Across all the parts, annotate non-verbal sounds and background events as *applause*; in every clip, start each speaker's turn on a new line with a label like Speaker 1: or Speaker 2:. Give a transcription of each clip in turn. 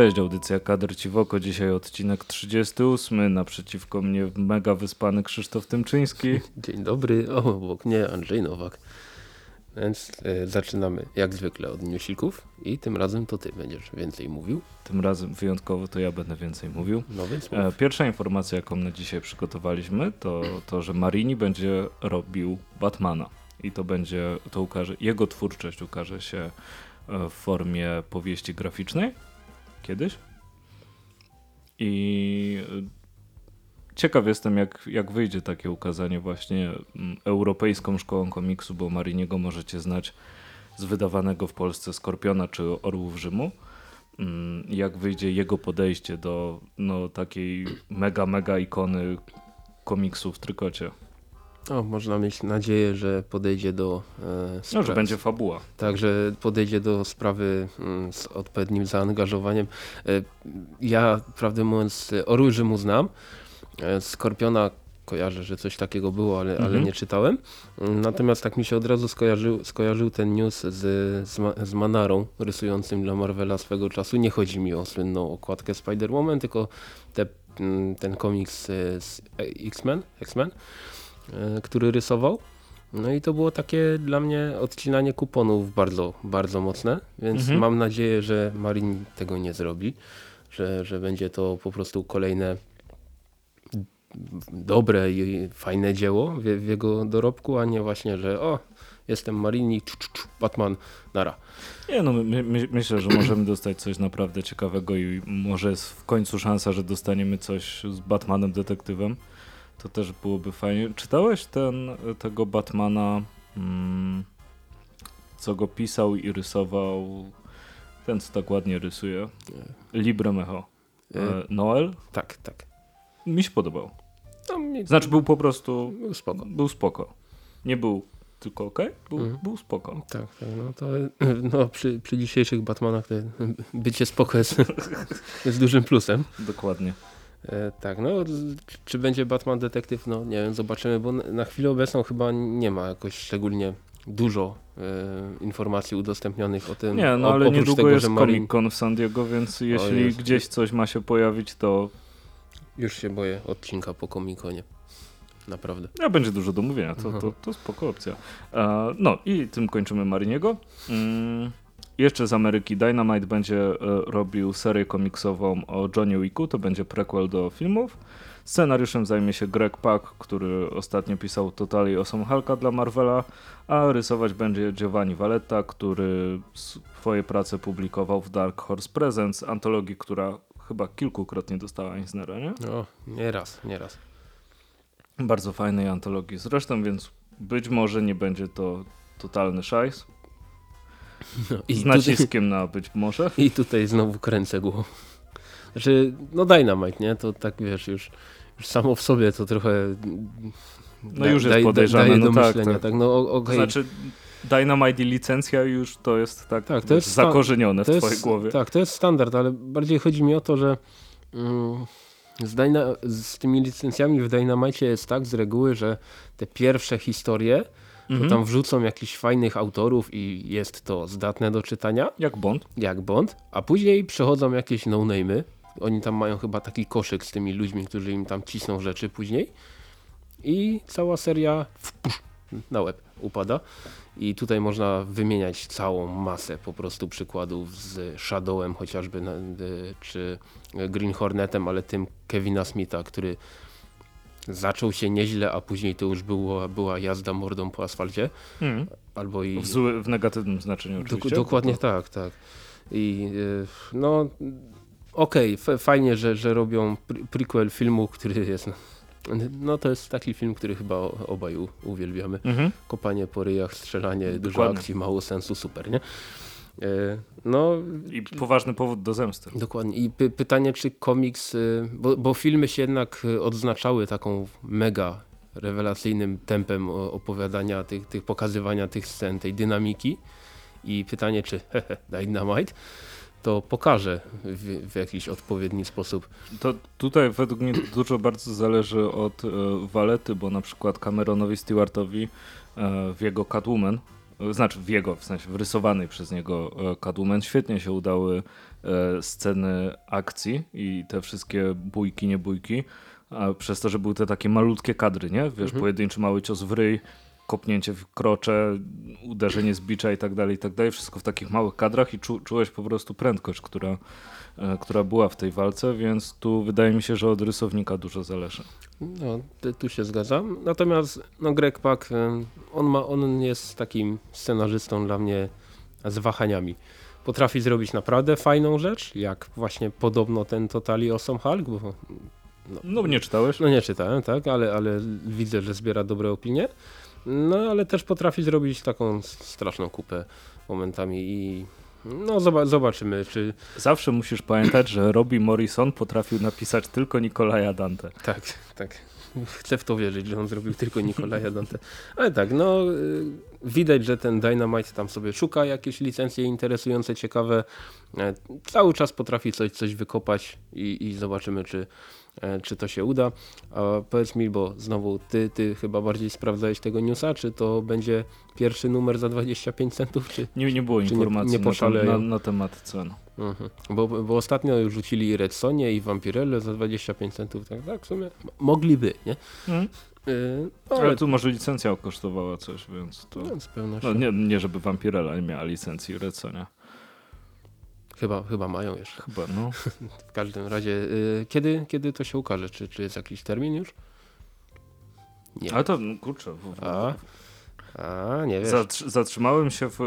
Speaker 1: Cześć, audycja Kadr Ci w oko. Dzisiaj odcinek 38. Naprzeciwko mnie mega wyspany Krzysztof Tymczyński.
Speaker 2: Dzień dobry, o, obok mnie Andrzej Nowak. Więc e, zaczynamy jak zwykle od newsików i tym razem to ty będziesz więcej mówił.
Speaker 1: Tym razem wyjątkowo to ja będę więcej mówił.
Speaker 2: No więc
Speaker 1: e, Pierwsza informacja jaką na dzisiaj przygotowaliśmy to to, że Marini będzie robił Batmana i to będzie, to ukaże, jego twórczość ukaże się e, w formie powieści graficznej kiedyś. I e, ciekaw jestem, jak, jak wyjdzie takie ukazanie właśnie mm, europejską szkołą komiksu, bo Mariniego możecie znać z wydawanego w Polsce Skorpiona czy Orłów Rzymu. Mm, jak wyjdzie jego podejście do no, takiej mega, mega ikony komiksu w trykocie.
Speaker 2: O, można mieć nadzieję, że podejdzie do...
Speaker 1: E, no, że będzie fabuła.
Speaker 2: Tak, że podejdzie do sprawy mm, z odpowiednim zaangażowaniem. E, ja, prawdę mówiąc, Orły Rzymu znam. E, Skorpiona kojarzę, że coś takiego było, ale, mhm. ale nie czytałem. Natomiast tak mi się od razu skojarzył, skojarzył ten news z, z, z, Manarą rysującym dla Marvela swego czasu. Nie chodzi mi o słynną okładkę Spider-Woman, tylko te, mm, ten komiks z X-Men, X-Men E, który rysował. No i to było takie dla mnie odcinanie kuponów bardzo, bardzo mocne, więc mhm. mam nadzieję, że Marin tego nie zrobi, że, że będzie to po prostu kolejne dobre i fajne dzieło w, w jego dorobku, a nie właśnie, że o, jestem Marini, czu, czu, czu, Batman, nara.
Speaker 1: Nie, no my, my, myślę, że możemy dostać coś naprawdę ciekawego i może jest w końcu szansa, że dostaniemy coś z Batmanem detektywem. To też byłoby fajnie. Czytałeś ten, tego Batmana, mm, co go pisał i rysował ten, co tak ładnie rysuje? Libre Mecho. E, Noel?
Speaker 2: Tak, tak.
Speaker 1: Mi się podobał. No, mi... Znaczy był po prostu...
Speaker 2: Był spoko.
Speaker 1: Był spoko. Nie był tylko ok, był, mhm. był spoko.
Speaker 2: Tak, tak, no to no, przy, przy dzisiejszych Batmanach bycie spoko jest, *laughs* jest dużym plusem.
Speaker 1: Dokładnie.
Speaker 2: E, tak, no czy będzie Batman detektyw, no nie wiem, zobaczymy, bo na chwilę obecną chyba nie ma jakoś szczególnie dużo e, informacji udostępnionych o tym.
Speaker 1: Nie, no ale niedługo tego, jest Marin... Comic Con w San Diego, więc jeśli gdzieś coś ma się pojawić, to...
Speaker 2: Już się boję odcinka po Comic Conie. Naprawdę.
Speaker 1: Ja będzie dużo do mówienia, to, to, to spoko opcja. E, no i tym kończymy Mariniego. Mm. Jeszcze z Ameryki Dynamite będzie e, robił serię komiksową o Johnny Wicku, to będzie prequel do filmów. Scenariuszem zajmie się Greg Pak, który ostatnio pisał Totally Awesome Hulka dla Marvela, a rysować będzie Giovanni Valletta, który swoje prace publikował w Dark Horse Presents, antologii, która chyba kilkukrotnie dostała Eisnera, nie?
Speaker 2: O, nie raz, nie raz.
Speaker 1: Bardzo fajnej antologii zresztą, więc być może nie będzie to totalny szajs, no, i Z naciskiem tutaj, na być może.
Speaker 2: I tutaj znowu kręcę głową. Znaczy, no Dynamite, nie? To tak wiesz, już, już samo w sobie to trochę.
Speaker 1: No już jest podejrzane. Daje
Speaker 2: no
Speaker 1: do tak, tak.
Speaker 2: tak. No, okay.
Speaker 1: Znaczy, Dynamite i licencja już to jest tak, tak to jest zakorzenione w twojej jest, głowie.
Speaker 2: Tak, to jest standard, ale bardziej chodzi mi o to, że mm, z, Dyna z tymi licencjami w Dynamite jest tak z reguły, że te pierwsze historie mhm. to tam wrzucą jakichś fajnych autorów i jest to zdatne do czytania.
Speaker 1: Jak Bond.
Speaker 2: Jak Bond, a później przechodzą jakieś no-name'y. Oni tam mają chyba taki koszyk z tymi ludźmi, którzy im tam cisną rzeczy później. I cała seria na łeb upada. I tutaj można wymieniać całą masę po prostu przykładów z Shadowem chociażby, czy Green Hornetem, ale tym Kevina Smitha, który zaczął się nieźle, a później to już było, była jazda mordą po asfalcie. Mm. Albo i...
Speaker 1: W, zły, w negatywnym znaczeniu oczywiście.
Speaker 2: dokładnie to... tak, tak. I y, no okej, okay, fajnie, że, że robią prequel filmu, który jest... No to jest taki film, który chyba obaj uwielbiamy. Mm -hmm. Kopanie po ryjach, strzelanie, Dokładnie. dużo akcji, mało sensu, super, nie?
Speaker 1: E, no, I poważny powód do zemsty.
Speaker 2: Dokładnie. I py pytanie, czy komiks, y, bo, bo, filmy się jednak y, odznaczały taką mega rewelacyjnym tempem opowiadania, tych, tych pokazywania tych scen, tej dynamiki. I pytanie, czy *laughs* hehe, Dynamite to pokaże w, w, jakiś odpowiedni sposób.
Speaker 1: To tutaj według mnie dużo bardzo zależy od e, Walety, bo na przykład Cameronowi Stewartowi e, w jego Catwoman znaczy w jego, w sensie wrysowanej przez niego Catwoman świetnie się udały sceny akcji i te wszystkie bójki, nie bójki, a przez to, że były te takie malutkie kadry, nie? Wiesz, mhm. pojedynczy mały cios w ryj, kopnięcie w krocze, uderzenie z bicza i tak dalej, i tak dalej. Wszystko w takich małych kadrach i czu, czułeś po prostu prędkość, która, e, która była w tej walce, więc tu wydaje mi się, że od rysownika dużo zależy.
Speaker 2: No, tu się zgadzam. Natomiast no, Greg Pak, e, on, ma, on jest takim scenarzystą dla mnie z wahaniami. Potrafi zrobić naprawdę fajną rzecz, jak właśnie podobno ten Totally Awesome Hulk, bo
Speaker 1: no, no, nie czytałeś?
Speaker 2: No nie czytałem, tak, ale, ale widzę, że zbiera dobre opinie. No ale też potrafi zrobić taką straszną kupę momentami i no zobaczymy, czy...
Speaker 1: Zawsze musisz pamiętać, że Robbie Morrison potrafił napisać tylko Nikolaja Dante.
Speaker 2: Tak, tak. Chcę w to wierzyć, że on zrobił tylko Nikolaja Dante. Ale tak, no y, widać, że ten Dynamite tam sobie szuka jakieś licencje interesujące, ciekawe. E, cały czas potrafi coś, coś wykopać i, i zobaczymy, czy czy to się uda. A powiedz mi, bo znowu ty, ty chyba bardziej sprawdzałeś tego newsa, czy to będzie pierwszy numer za 25 centów? Czy,
Speaker 1: nie, nie było informacji nie, nie na, na, na, temat cen.
Speaker 2: Mhm. Bo, bo ostatnio już rzucili Red Sonie i Vampirelle za 25 centów, tak, tak w sumie mogliby, nie? Mhm.
Speaker 1: Yy, ale... ale... tu może licencja kosztowała coś, więc to... No, z pewnością. No, nie, nie żeby Vampirella nie miała licencji Red Sonia.
Speaker 2: Chyba, chyba mają jeszcze.
Speaker 1: Chyba, no. *laughs*
Speaker 2: w każdym razie, y, kiedy, kiedy to się ukaże? Czy, czy jest jakiś termin już?
Speaker 1: Nie. A to, no, kurczę.
Speaker 2: A, a, nie wiesz.
Speaker 1: zatrzymałem się w,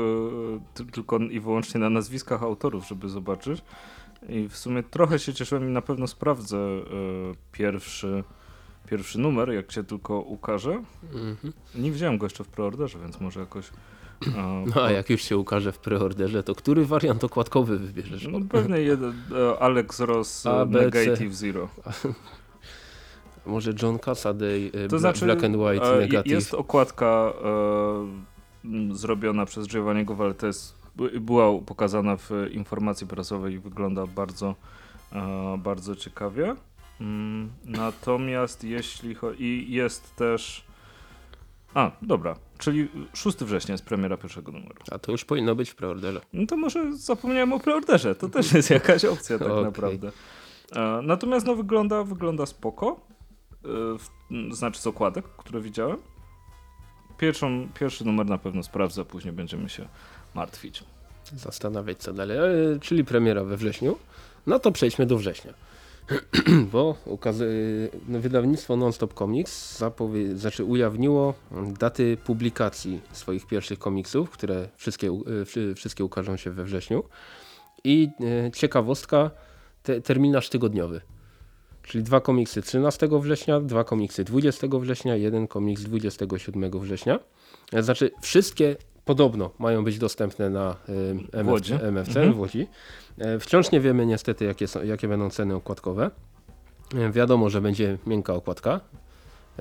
Speaker 1: tylko i wyłącznie na nazwiskach autorów, żeby zobaczyć. I w sumie trochę się cieszyłem i na pewno sprawdzę y, pierwszy, pierwszy numer, jak się tylko ukaże. -hmm. Nie widziałem go jeszcze w preorderze, więc może jakoś
Speaker 2: no a jak już się ukaże w preorderze, to który wariant okładkowy wybierzesz?
Speaker 1: No pewnie jeden, e, Alex Ross A, B, Negative Zero. *laughs*
Speaker 2: Może John Cassaday, e, to znaczy, Black and White e, Negative.
Speaker 1: Jest okładka e, zrobiona przez Giovanniego Valtes, była pokazana w informacji prasowej i wygląda bardzo, e, bardzo ciekawie. Mm, natomiast jeśli chodzi, jest też a, dobra. Czyli 6 września jest premiera pierwszego numeru.
Speaker 2: A to już powinno być w preorderze.
Speaker 1: No to może zapomniałem o preorderze. To też jest jakaś opcja tak *laughs* okay. naprawdę. Natomiast no wygląda, wygląda spoko. E, znaczy z okładek, które widziałem. Pierwszą, pierwszy numer na pewno sprawdzę, później będziemy się martwić.
Speaker 2: Zastanawiać co dalej. E, czyli premiera we wrześniu. No to przejdźmy do września. *clears throat* bo no, wydawnictwo Nonstop Comics znaczy ujawniło daty publikacji swoich pierwszych komiksów, które wszystkie, e, wszystkie ukażą się we wrześniu. I e, ciekawostka, te, terminarz tygodniowy. Czyli dwa komiksy 13 września, dwa komiksy 20 września, jeden komiks 27 września. Znaczy wszystkie podobno mają być dostępne na MF, MFC mhm. w Łodzi. E, wciąż nie wiemy niestety jakie, są, jakie będą ceny okładkowe. E, wiadomo, że będzie miękka okładka,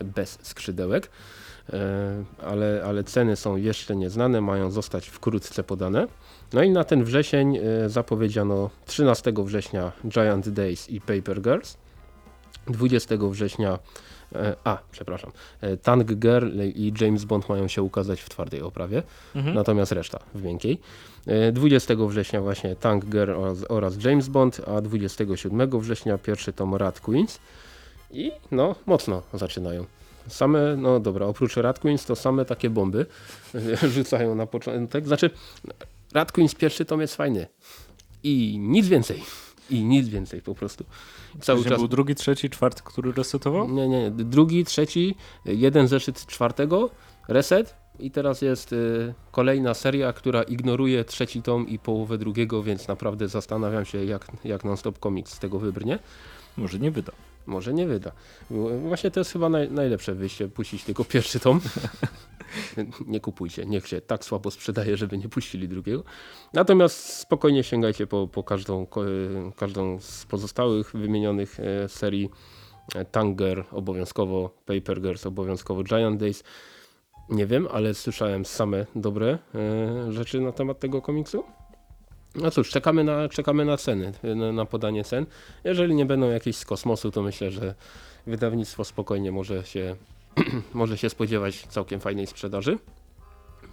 Speaker 2: bez skrzydełek, e, ale, ale ceny są jeszcze nieznane, mają zostać wkrótce podane. No i na ten wrzesień zapowiedziano 13 września Giant Days i Paper Girls, 20 września a, przepraszam. E, Tank Girl i James Bond mają się ukazać w twardej oprawie, mhm. natomiast reszta w miękkiej. 20 e, września właśnie Tank Girl oraz, oraz James Bond, a 27 września pierwszy tom Rat Queens. I no, mocno zaczynają. Same, no dobra, oprócz Rat Queens to same takie bomby *laughs* rzucają na początek. Znaczy, Rat Queens pierwszy tom jest fajny. I nic więcej. I nic więcej po prostu.
Speaker 1: Cały czas. był drugi, trzeci, czwarty, który resetował?
Speaker 2: Nie, nie, drugi, trzeci, jeden zeszyt czwartego, reset i teraz jest y, kolejna seria, która ignoruje trzeci tom i połowę drugiego, więc naprawdę zastanawiam się jak, jak Non-Stop Comics z tego wybrnie.
Speaker 1: Może nie wyda.
Speaker 2: Może nie wyda. Właśnie to jest chyba naj, najlepsze wyjście, puścić tylko pierwszy tom. *laughs* nie kupujcie, niech się tak słabo sprzedaje, żeby nie puścili drugiego. Natomiast spokojnie sięgajcie po, po każdą, każdą z pozostałych wymienionych e, serii. Tanger obowiązkowo, Paper Girls obowiązkowo, Giant Days. Nie wiem, ale słyszałem same dobre e, rzeczy na temat tego komiksu. No cóż, czekamy na, czekamy na ceny, na, podanie cen. Jeżeli nie będą jakieś z kosmosu, to myślę, że wydawnictwo spokojnie może się, *clears throat* może się spodziewać całkiem fajnej sprzedaży.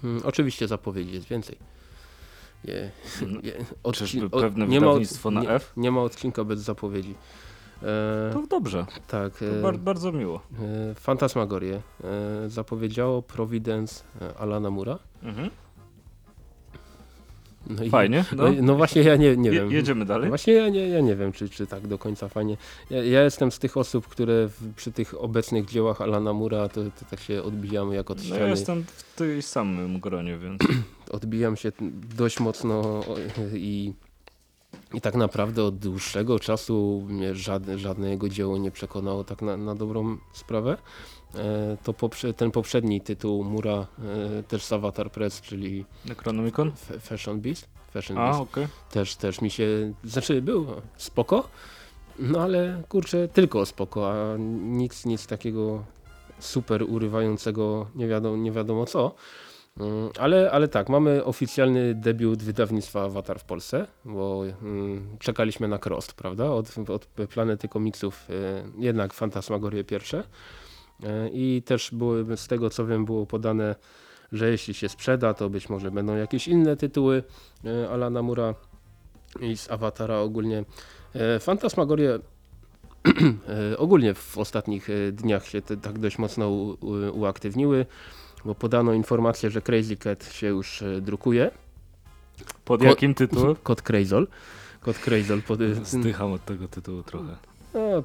Speaker 2: Hmm, oczywiście zapowiedzi jest więcej. Je,
Speaker 1: je, odcin- pewne nie wydawnictwo ma,
Speaker 2: na
Speaker 1: nie, F?
Speaker 2: Nie ma odcinka bez zapowiedzi.
Speaker 1: E, to dobrze.
Speaker 2: Tak. To
Speaker 1: e, bardzo miło.
Speaker 2: E, Fantasmagorię e, zapowiedziało Providence e, Alana Mura. Mhm.
Speaker 1: No i, fajnie.
Speaker 2: No. No, no. właśnie ja nie, nie wiem.
Speaker 1: jedziemy dalej?
Speaker 2: Właśnie ja nie, ja nie wiem, czy, czy tak do końca fajnie. Ja, ja jestem z tych osób, które w, przy tych obecnych dziełach Alana Mura to, to tak się odbijamy jak od ściany.
Speaker 1: No ja jestem w tej samym gronie, więc... *clears throat*
Speaker 2: Odbijam się dość mocno i i tak naprawdę od dłuższego czasu mnie żadne, żadne jego dzieło nie przekonało tak na, na dobrą sprawę. E, to poprze ten poprzedni tytuł Mura e, też z Avatar Press, czyli
Speaker 1: Necronomicon?
Speaker 2: Fashion Beast. Fashion
Speaker 1: A, Beast. Okay.
Speaker 2: Też, też mi się, znaczy był spoko, no ale kurczę tylko spoko, a nic, nic takiego super urywającego nie wiadomo, nie wiadomo co. Mm, ale, ale tak, mamy oficjalny debiut wydawnictwa Avatar w Polsce, bo mm, czekaliśmy na Crost, prawda? Od, od Planety Komiksów y, jednak Fantasmagorie pierwsze. Y, I też były, z tego co wiem, było podane, że jeśli się sprzeda, to być może będą jakieś inne tytuły y, Alana Mura i z Awatara ogólnie. Fantasmagorie *clears throat* ogólnie w ostatnich dniach się te, tak dość mocno u, u, uaktywniły bo podano informację, że Crazy Cat się już e, drukuje.
Speaker 1: Pod jakim tytułem? *laughs*
Speaker 2: Kod Crazol. Kod Crazol. Pod...
Speaker 1: Zdycham od tego tytułu trochę.
Speaker 2: No,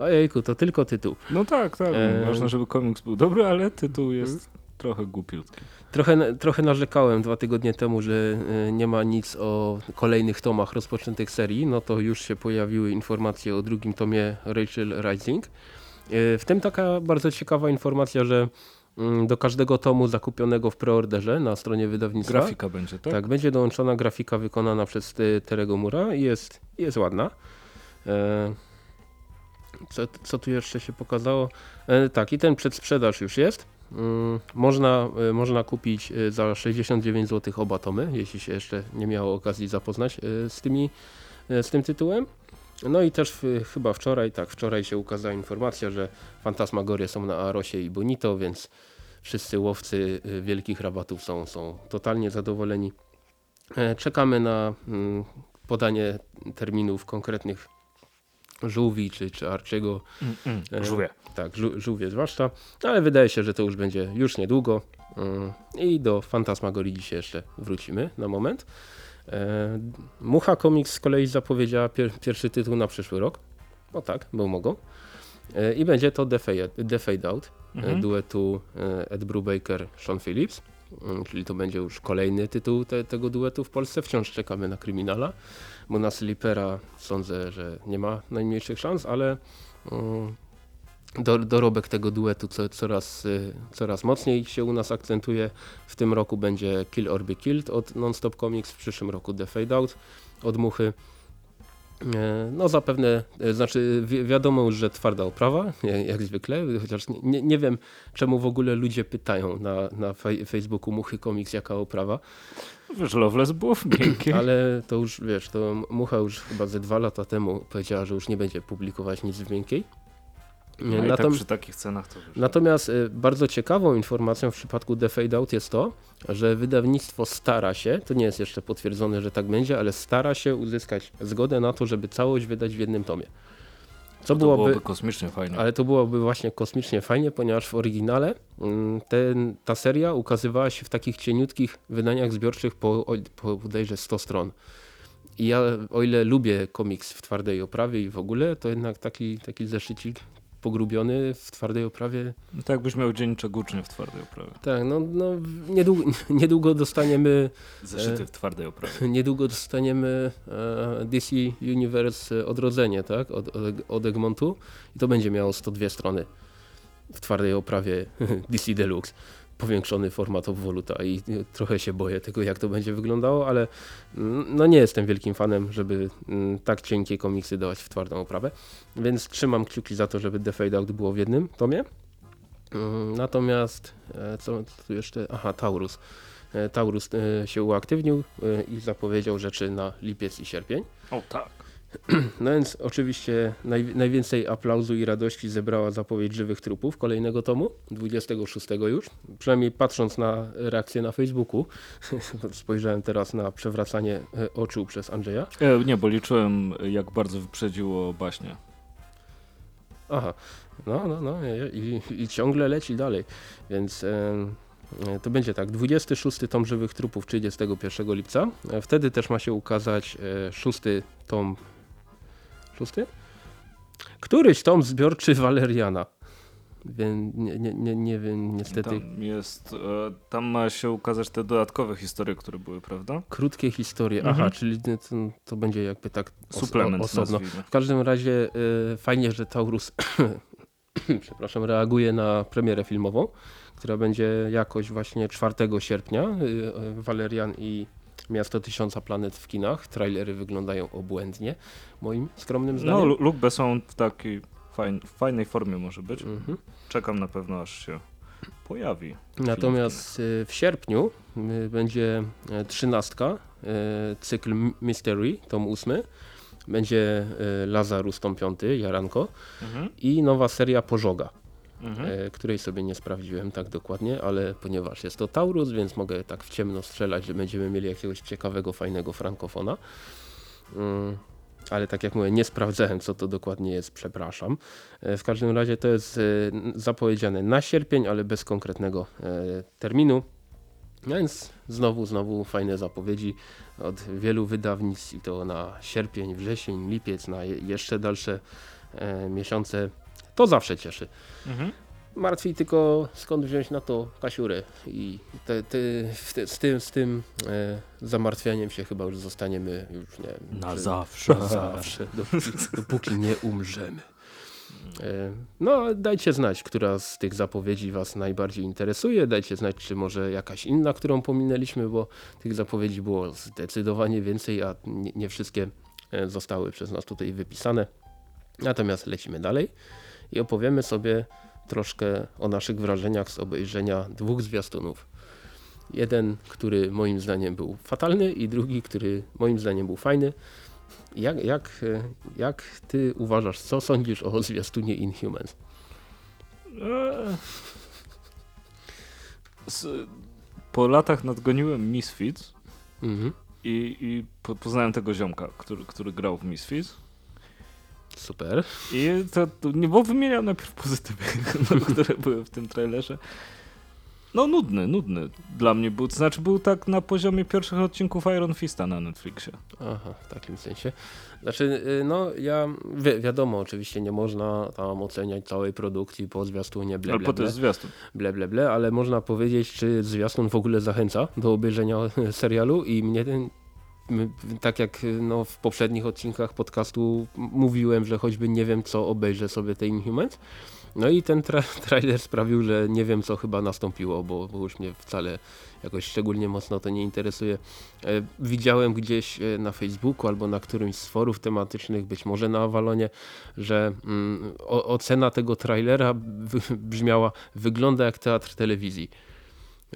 Speaker 2: ojejku, to tylko tytuł.
Speaker 1: No tak, tak. E... Ważne, żeby komiks był dobry, ale tytuł jest hmm? trochę głupiutki.
Speaker 2: Trochę, trochę narzekałem dwa tygodnie temu, że e, nie ma nic o kolejnych tomach rozpoczętych serii. No to już się pojawiły informacje o drugim tomie Rachel Rising. E, w tym taka bardzo ciekawa informacja, że Mm, do każdego tomu zakupionego w preorderze na stronie wydawnictwa.
Speaker 1: Grafika będzie, tak?
Speaker 2: Tak, będzie dołączona grafika wykonana przez Terego Mura i jest, jest ładna. E, co, co tu jeszcze się pokazało? E, tak, i ten przedsprzedaż już jest. Mm, można, e, można kupić za 69 zł oba tomy, jeśli się jeszcze nie miało okazji zapoznać z, tymi, z tym tytułem. No i też chyba wczoraj, tak, wczoraj się ukazała informacja, że Fantasmagorie są na Arosie i Bonito, więc wszyscy łowcy wielkich rabatów są, są totalnie zadowoleni. E, czekamy na mm, podanie terminów konkretnych żółwi czy, czy arczego.
Speaker 1: Mm, mm, żółwie.
Speaker 2: Tak, żółwie zwłaszcza, ale wydaje się, że to już będzie już niedługo mm, i do Fantasmagorii dzisiaj jeszcze wrócimy na moment. E, Mucha Comics z kolei zapowiedziała pier pierwszy tytuł na przyszły rok. No tak, bo mogą. E, I będzie to The Fade, The Fade Out e, mhm. duetu Ed Brubaker, Sean Phillips. Mm, czyli to będzie już kolejny tytuł te, tego duetu w Polsce. Wciąż czekamy na Kryminala, bo na Slipera sądzę, że nie ma najmniejszych szans, ale um, do, dorobek tego duetu co, coraz, coraz mocniej się u nas akcentuje. W tym roku będzie Kill or Be Killed od Nonstop Comics, w przyszłym roku The Fade Out od Muchy. E, no zapewne, e, znaczy wi wiadomo już, że twarda oprawa, jak, jak zwykle, chociaż nie, nie, wiem czemu w ogóle ludzie pytają na, na fej Facebooku Muchy Comics jaka oprawa.
Speaker 1: Wiesz, Loveless było miękkie. *clears throat*
Speaker 2: Ale to już, wiesz, to Mucha już chyba ze dwa lata temu powiedziała, że już nie będzie publikować nic w miękkiej.
Speaker 1: No Natom tak przy takich cenach to.
Speaker 2: Natomiast y, bardzo ciekawą informacją w przypadku The Fade Out jest to, że wydawnictwo stara się, to nie jest jeszcze potwierdzone, że tak będzie, ale stara się uzyskać zgodę na to, żeby całość wydać w jednym tomie.
Speaker 1: Co to byłoby, byłoby kosmicznie fajnie.
Speaker 2: Ale to byłoby właśnie kosmicznie fajnie, ponieważ w oryginale mm, ten, ta seria ukazywała się w takich cieniutkich wydaniach zbiorczych po, po bodajże 100 stron. I ja, o ile lubię komiks w twardej oprawie i w ogóle, to jednak taki, taki zeszycik pogrubiony w twardej oprawie.
Speaker 1: No tak jakbyś miał dzienniczek ucznia w twardej oprawie.
Speaker 2: Tak, no, no niedługo, *laughs* niedługo dostaniemy...
Speaker 1: Zeszyty w twardej oprawie. *laughs*
Speaker 2: Niedługo dostaniemy e, DC Universe Odrodzenie, tak, od, od Egmontu i to będzie miało 102 strony w twardej oprawie *laughs* DC Deluxe powiększony format obwoluta i trochę się boję tego, jak to będzie wyglądało, ale mm, no nie jestem wielkim fanem, żeby mm, tak cienkie komiksy dawać w twardą oprawę, więc trzymam kciuki za to, żeby The Fade Out było w jednym tomie. Mm, natomiast, e, co tu jeszcze? Aha, Taurus. E, Taurus e, się uaktywnił i zapowiedział rzeczy na lipiec i sierpień.
Speaker 1: O tak. *clears throat*
Speaker 2: No więc oczywiście naj, najwięcej aplauzu i radości zebrała zapowiedź Żywych Trupów kolejnego tomu, 26 już. Przynajmniej patrząc na reakcję na Facebooku, *laughs* spojrzałem teraz na przewracanie e, oczu przez Andrzeja.
Speaker 1: E, nie, bo liczyłem jak bardzo wyprzedziło baśnie.
Speaker 2: Aha, no, no, no i, i ciągle leci dalej, więc... E, to będzie tak, 26 tom Żywych Trupów 31 lipca. E, wtedy też ma się ukazać e, szósty tom Szósty? Któryś tom zbiorczy Waleriana. Więc nie, nie, nie, nie wiem, niestety.
Speaker 1: Tam jest, e, tam ma się ukazać te dodatkowe historie, które były, prawda?
Speaker 2: Krótkie historie, mhm. aha, czyli to, to, będzie jakby tak
Speaker 1: Suplement osobno.
Speaker 2: Nazwijmy. W każdym razie y, fajnie, że Taurus *coughs* przepraszam, reaguje na premierę filmową, która będzie jakoś właśnie 4 sierpnia. Y, Walerian i Miasto Tysiąca Planet w kinach. Trailery wyglądają obłędnie, moim skromnym no, zdaniem.
Speaker 1: No, Luke Besson w takiej fajn, fajnej formie może być. Mhm. Czekam na pewno, aż się pojawi.
Speaker 2: Natomiast y, w sierpniu y, będzie e, trzynastka, y, cykl Mystery, tom ósmy. Będzie Lazarus, tom piąty, Jaranko. Mhm. I nowa seria Pożoga mhm. E, której sobie nie sprawdziłem tak dokładnie, ale ponieważ jest to Taurus, więc mogę tak w ciemno strzelać, że będziemy mieli jakiegoś ciekawego, fajnego frankofona. Mm, ale tak jak mówię, nie sprawdzałem co to dokładnie jest, przepraszam. E, w każdym razie to jest e, zapowiedziane na sierpień, ale bez konkretnego terminu. Więc znowu, znowu fajne zapowiedzi od wielu wydawnictw i to na sierpień, wrzesień, lipiec, na jeszcze dalsze miesiące to zawsze cieszy. Mhm. Martwi tylko skąd wziąć na to kasiurę i te, te, te, z tym, z tym e, zamartwianiem się chyba już zostaniemy już nie
Speaker 1: Na zawsze.
Speaker 2: Na *laughs* zawsze, dopóki, dopóki nie umrzemy. E, no, dajcie znać, która z tych zapowiedzi Was najbardziej interesuje. Dajcie znać, czy może jakaś inna, którą pominęliśmy, bo tych zapowiedzi było zdecydowanie więcej, a nie, nie wszystkie e, zostały przez nas tutaj wypisane. Natomiast lecimy dalej i opowiemy sobie troszkę o naszych wrażeniach z obejrzenia dwóch zwiastunów. Jeden, który moim zdaniem był fatalny i drugi, który moim zdaniem był fajny. Jak, jak, jak ty uważasz, co sądzisz o zwiastunie Inhumans? Eee.
Speaker 1: po latach nadgoniłem Misfits mhm. i, i poznałem tego ziomka, który, który grał w Misfits
Speaker 2: Super.
Speaker 1: I to, to nie było wymieniał najpierw pozytywy, *laughs* no, które były w tym trailerze. No nudny, nudny dla mnie był. To znaczy był tak na poziomie pierwszych odcinków Iron Fista na Netflixie.
Speaker 2: Aha, w takim sensie. Znaczy, y, no ja, wi wiadomo, oczywiście nie można tam oceniać całej produkcji po zwiastunie ble,
Speaker 1: ble, ble. zwiastun.
Speaker 2: Ble, ble, ble, ale można powiedzieć, czy zwiastun w ogóle zachęca do obejrzenia *laughs* serialu i mnie ten tak jak no, w poprzednich odcinkach podcastu mówiłem, że choćby nie wiem co obejrzę sobie te Inhumans. No i ten tra *laughs* trailer sprawił, że nie wiem co chyba nastąpiło, bo, bo, już mnie wcale jakoś szczególnie mocno to nie interesuje. E, widziałem gdzieś e, na Facebooku albo na którymś z forów tematycznych, być może na Avalonie, że mm, ocena tego trailera *laughs* brzmiała wygląda jak teatr telewizji.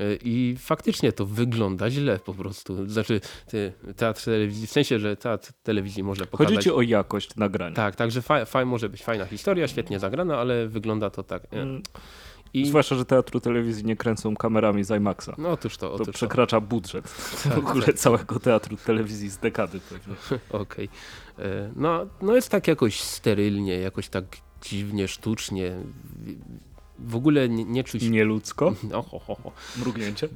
Speaker 2: E, I faktycznie to wygląda źle po prostu. Znaczy teatr telewizji, w sensie, że teatr telewizji może pokazać...
Speaker 1: Chodzi ci o jakość nagrania.
Speaker 2: Tak, także fa, fa, może być fajna historia, świetnie zagrana, ale wygląda to tak... Mm.
Speaker 1: I... Zwłaszcza, że teatru telewizji nie kręcą kamerami z IMAXa.
Speaker 2: No otóż to. Otóż
Speaker 1: to przekracza to. budżet *laughs* tak, w ogóle tak. całego teatru telewizji z dekady pewnie. *laughs*
Speaker 2: Okej. Okay. E, no, no jest tak jakoś sterylnie, jakoś tak dziwnie, sztucznie w ogóle nie, nie czuć...
Speaker 1: Nieludzko?
Speaker 2: No, ho, ho, ho.
Speaker 1: Mrugnięcie?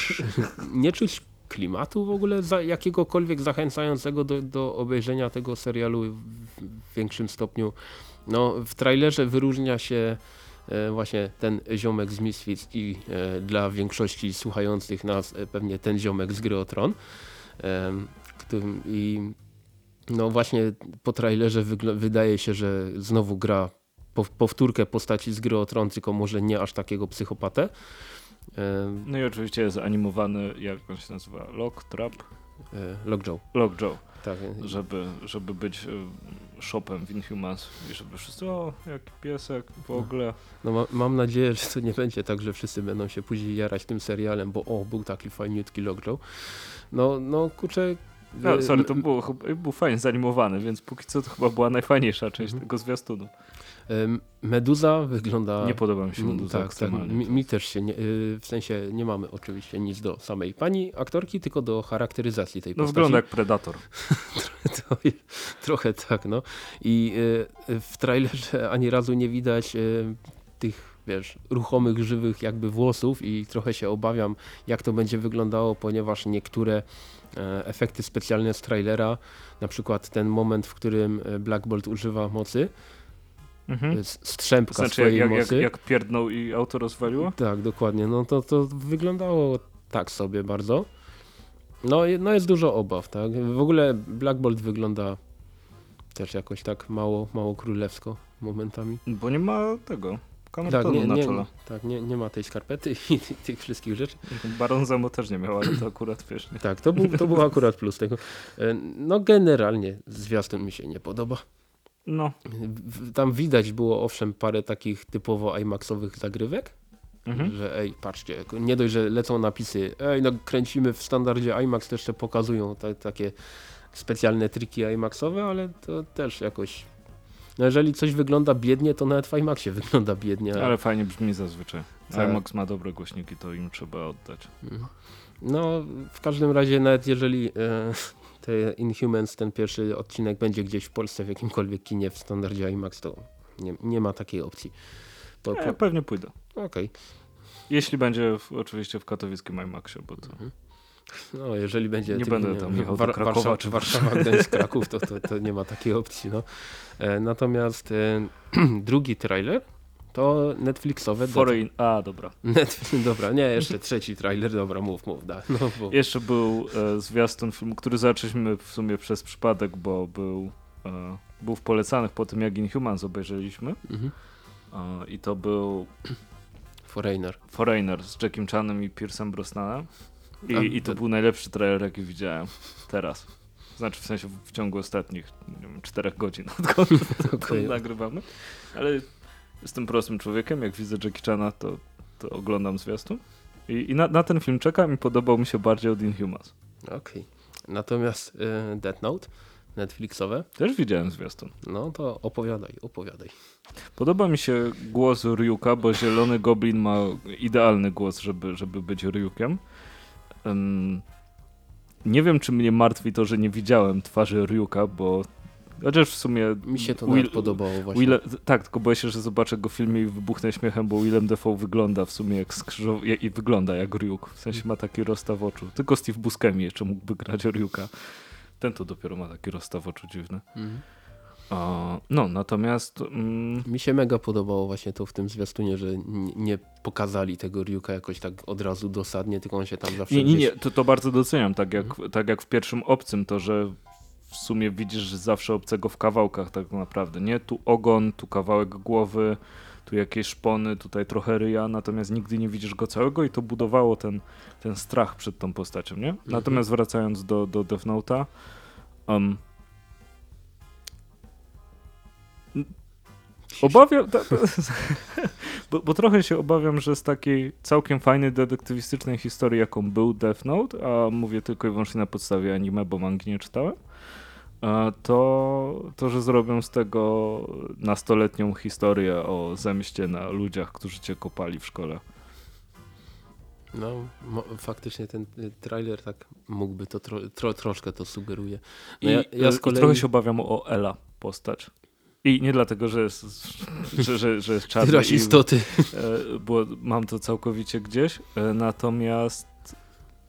Speaker 1: *laughs*
Speaker 2: nie czuć klimatu w ogóle za jakiegokolwiek zachęcającego do, do obejrzenia tego serialu w większym stopniu. No, w trailerze wyróżnia się e, właśnie ten ziomek z Misfits i e, dla większości słuchających nas e, pewnie ten ziomek z gry o Tron. I no właśnie po trailerze wydaje się, że znowu gra powtórkę postaci z gry o Tron, tylko może nie aż takiego psychopatę.
Speaker 1: No i oczywiście jest animowany, jak on się nazywa, Lock, Trap?
Speaker 2: E, Lockjaw.
Speaker 1: Lockjaw. Tak. Żeby, żeby być e, shopem w Inhumans i żeby wszyscy, o, jaki piesek w no. ogóle.
Speaker 2: No ma, mam nadzieję, że to nie będzie tak, że wszyscy będą się później jarać tym serialem, bo o, był taki fajniutki Lockjaw. No, no kurczę,
Speaker 1: No, sorry, to było, był fajnie zanimowany, więc póki co to chyba była najfajniejsza część mhm. tego zwiastunu.
Speaker 2: Meduza wygląda...
Speaker 1: Nie podoba mi się Meduza
Speaker 2: tak, tak, mi, mi, też się, nie, y, w sensie nie mamy oczywiście nic do samej pani aktorki, tylko do charakteryzacji tej
Speaker 1: no,
Speaker 2: postaci.
Speaker 1: No wygląda jak Predator. *laughs*
Speaker 2: trochę tak, no. I y, w trailerze ani razu nie widać y, tych wiesz, ruchomych, żywych jakby włosów i trochę się obawiam, jak to będzie wyglądało, ponieważ niektóre e, efekty specjalne z trailera, na przykład ten moment, w którym e, Black Bolt używa mocy, mhm. strzępka
Speaker 1: znaczy,
Speaker 2: swojej
Speaker 1: jak,
Speaker 2: mocy.
Speaker 1: Jak, jak pierdnął i auto rozwaliło?
Speaker 2: Tak, dokładnie. No to, to wyglądało tak sobie bardzo. No, no jest dużo obaw, tak? W ogóle Black Bolt wygląda też jakoś tak mało, mało królewsko momentami.
Speaker 1: Bo nie ma tego tak, nie, na czole.
Speaker 2: tak, nie, nie ma tej skarpety *laughs* i tych wszystkich rzeczy.
Speaker 1: Baron Zemo też nie miał, ale to akurat wiesz. Nie?
Speaker 2: Tak, to był, to był akurat plus tego. E, no generalnie zwiastun mi się nie podoba.
Speaker 1: No.
Speaker 2: Tam widać było owszem parę takich typowo IMAXowych zagrywek, mhm. że ej, patrzcie, nie dość, że lecą napisy, ej, no kręcimy w standardzie IMAX, to jeszcze pokazują te, takie specjalne triki IMAXowe, ale to też jakoś no jeżeli coś wygląda biednie, to nawet w IMAXie *laughs* wygląda biednie.
Speaker 1: Ale fajnie brzmi zazwyczaj. Tak. IMAX ma dobre głośniki, to im trzeba oddać.
Speaker 2: No, w każdym razie nawet jeżeli e, te Inhumans, ten pierwszy odcinek będzie gdzieś w Polsce w jakimkolwiek kinie w standardzie IMAX, to nie, nie ma takiej opcji.
Speaker 1: Po, ja pewnie pójdę.
Speaker 2: Okej. Okay.
Speaker 1: Jeśli będzie w, oczywiście w katowickim IMAXie, bo to... Mhm.
Speaker 2: No, jeżeli będzie
Speaker 1: nie będę tam jechał War Krakowa,
Speaker 2: Warszawa, czy Warszawa, Gdańsk, *laughs* Kraków, to, to, to, nie ma takiej opcji. No. E, natomiast e, *clears throat* drugi trailer to Netflixowe.
Speaker 1: Foreign, a dobra. *laughs*
Speaker 2: Netflix, dobra, nie, jeszcze trzeci trailer, dobra, mów, mów. Da, no,
Speaker 1: bo... Jeszcze był e, zwiastun filmu, który zaczęliśmy w sumie przez przypadek, bo był, e, był w polecanych po tym, jak Inhumans obejrzeliśmy. Mhm. E, I to był...
Speaker 2: Foreigner.
Speaker 1: Foreigner z Jackiem Chanem i Piersem Brosnanem. I, A, I to, to był najlepszy trailer, jaki widziałem teraz. Znaczy w sensie w ciągu ostatnich nie wiem, czterech godzin, *laughs* odkąd *laughs* okay. nagrywamy. Ale jestem prostym człowiekiem, jak widzę Jackie Chana, to, to oglądam zwiastun. I, i na, na, ten film czekam i podobał mi się bardziej od Inhumans.
Speaker 2: Okej. Okay. Natomiast y, Death Note Netflixowe.
Speaker 1: Też widziałem zwiastun.
Speaker 2: No to opowiadaj, opowiadaj.
Speaker 1: Podoba mi się głos Ryuka, bo Zielony Goblin ma idealny głos, żeby, żeby być Ryukiem. Um, nie wiem, czy mnie martwi to, że nie widziałem twarzy Ryuka, bo chociaż w sumie...
Speaker 2: Mi się to Will, podobało właśnie. Will,
Speaker 1: tak, tylko boję się, że zobaczę go w filmie i wybuchnę śmiechem, bo Willem Dafoe wygląda w sumie jak skrzyżow... i wygląda jak Ryuk. W sensie ma taki rozstaw oczu. Tylko Steve Buscemi jeszcze mógłby grać Ryuka. Ten to dopiero ma taki rozstaw oczu dziwny. Mhm. No, natomiast... Mm...
Speaker 2: Mi się mega podobało właśnie to w tym zwiastunie, że nie pokazali tego Ryuka jakoś tak od razu dosadnie, tylko on się tam zawsze...
Speaker 1: Nie, nie, nie, to, to bardzo doceniam, tak jak, mhm. tak jak w pierwszym Obcym, to że w sumie widzisz zawsze obcego w kawałkach tak naprawdę, nie? Tu ogon, tu kawałek głowy, tu jakieś szpony, tutaj trochę ryja, natomiast nigdy nie widzisz go całego i to budowało ten, ten strach przed tą postacią, nie? Mhm. Natomiast wracając do, do Death Note'a, um, Obawiam, *laughs* bo, bo, trochę się obawiam, że z takiej całkiem fajnej detektywistycznej historii, jaką był Death Note, a mówię tylko i wyłącznie na podstawie anime, bo mangi nie czytałem, to, to że zrobią z tego nastoletnią historię o zemście na ludziach, którzy cię kopali w szkole.
Speaker 2: No, faktycznie ten y, trailer tak mógłby to tro, tro, troszkę to sugeruje. No
Speaker 1: I, ja, ja kolei... i trochę się obawiam o Ela postać. I nie dlatego, że jest, *laughs* że, że, że jest czarny.
Speaker 2: Rasistoty. *laughs*
Speaker 1: E, bo mam to całkowicie gdzieś. E, natomiast,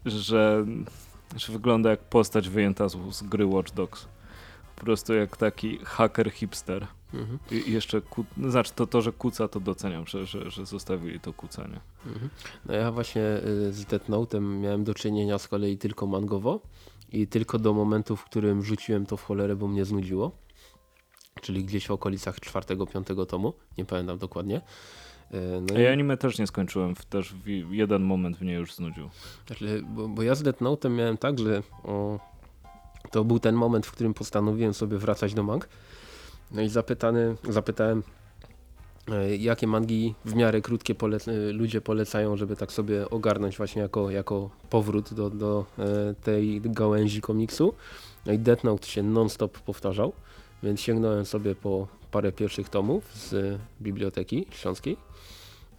Speaker 1: że, że wygląda jak postać wyjęta z, z gry Watch Dogs. Po prostu jak taki haker hipster. Mhm. I jeszcze, ku, no znaczy to, to, że kuca, to doceniam, że, że, że zostawili to kucanie.
Speaker 2: Mhm. No ja właśnie y, z Death Note'em miałem do czynienia z kolei tylko mangowo i tylko do momentu, w którym rzuciłem to w cholerę, bo mnie znudziło czyli gdzieś w okolicach czwartego, piątego tomu, nie pamiętam dokładnie.
Speaker 1: E, no ja i... anime też nie skończyłem, też jeden moment mnie już znudził.
Speaker 2: Znaczy, bo, bo ja z Death Note'em miałem tak, że o, to był ten moment, w którym postanowiłem sobie wracać do mang. No i zapytany, zapytałem e, jakie mangi w miarę krótkie polec ludzie polecają, żeby tak sobie ogarnąć właśnie jako, jako powrót do, do tej gałęzi komiksu. No i Death Note się non-stop powtarzał, więc sięgnąłem sobie po parę pierwszych tomów z biblioteki śląskiej.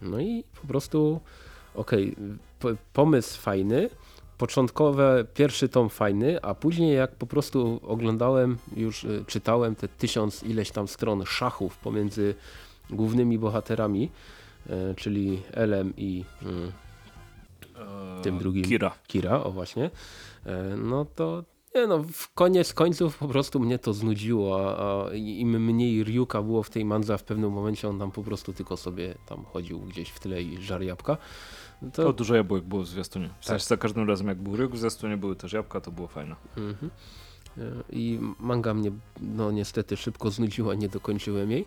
Speaker 2: No i po prostu okej, okay, pomysł fajny, początkowe pierwszy tom fajny, a później jak po prostu oglądałem, już y, czytałem te tysiąc ileś tam stron szachów pomiędzy głównymi bohaterami, y, czyli Elem i y, tym drugim
Speaker 1: Kira.
Speaker 2: Kira, o właśnie. No to nie no, w koniec końców po prostu mnie to znudziło, a, a im mniej Ryuka było w tej mandze, w pewnym momencie on tam po prostu tylko sobie tam chodził gdzieś w tyle i żar jabłka.
Speaker 1: To... dużo jabłek było w zwiastunie. W sensie tak. za każdym razem jak był Ryuk w zwiastunie były też jabłka, to było fajne. Mhm.
Speaker 2: E, I manga mnie no niestety szybko znudziła, nie dokończyłem jej.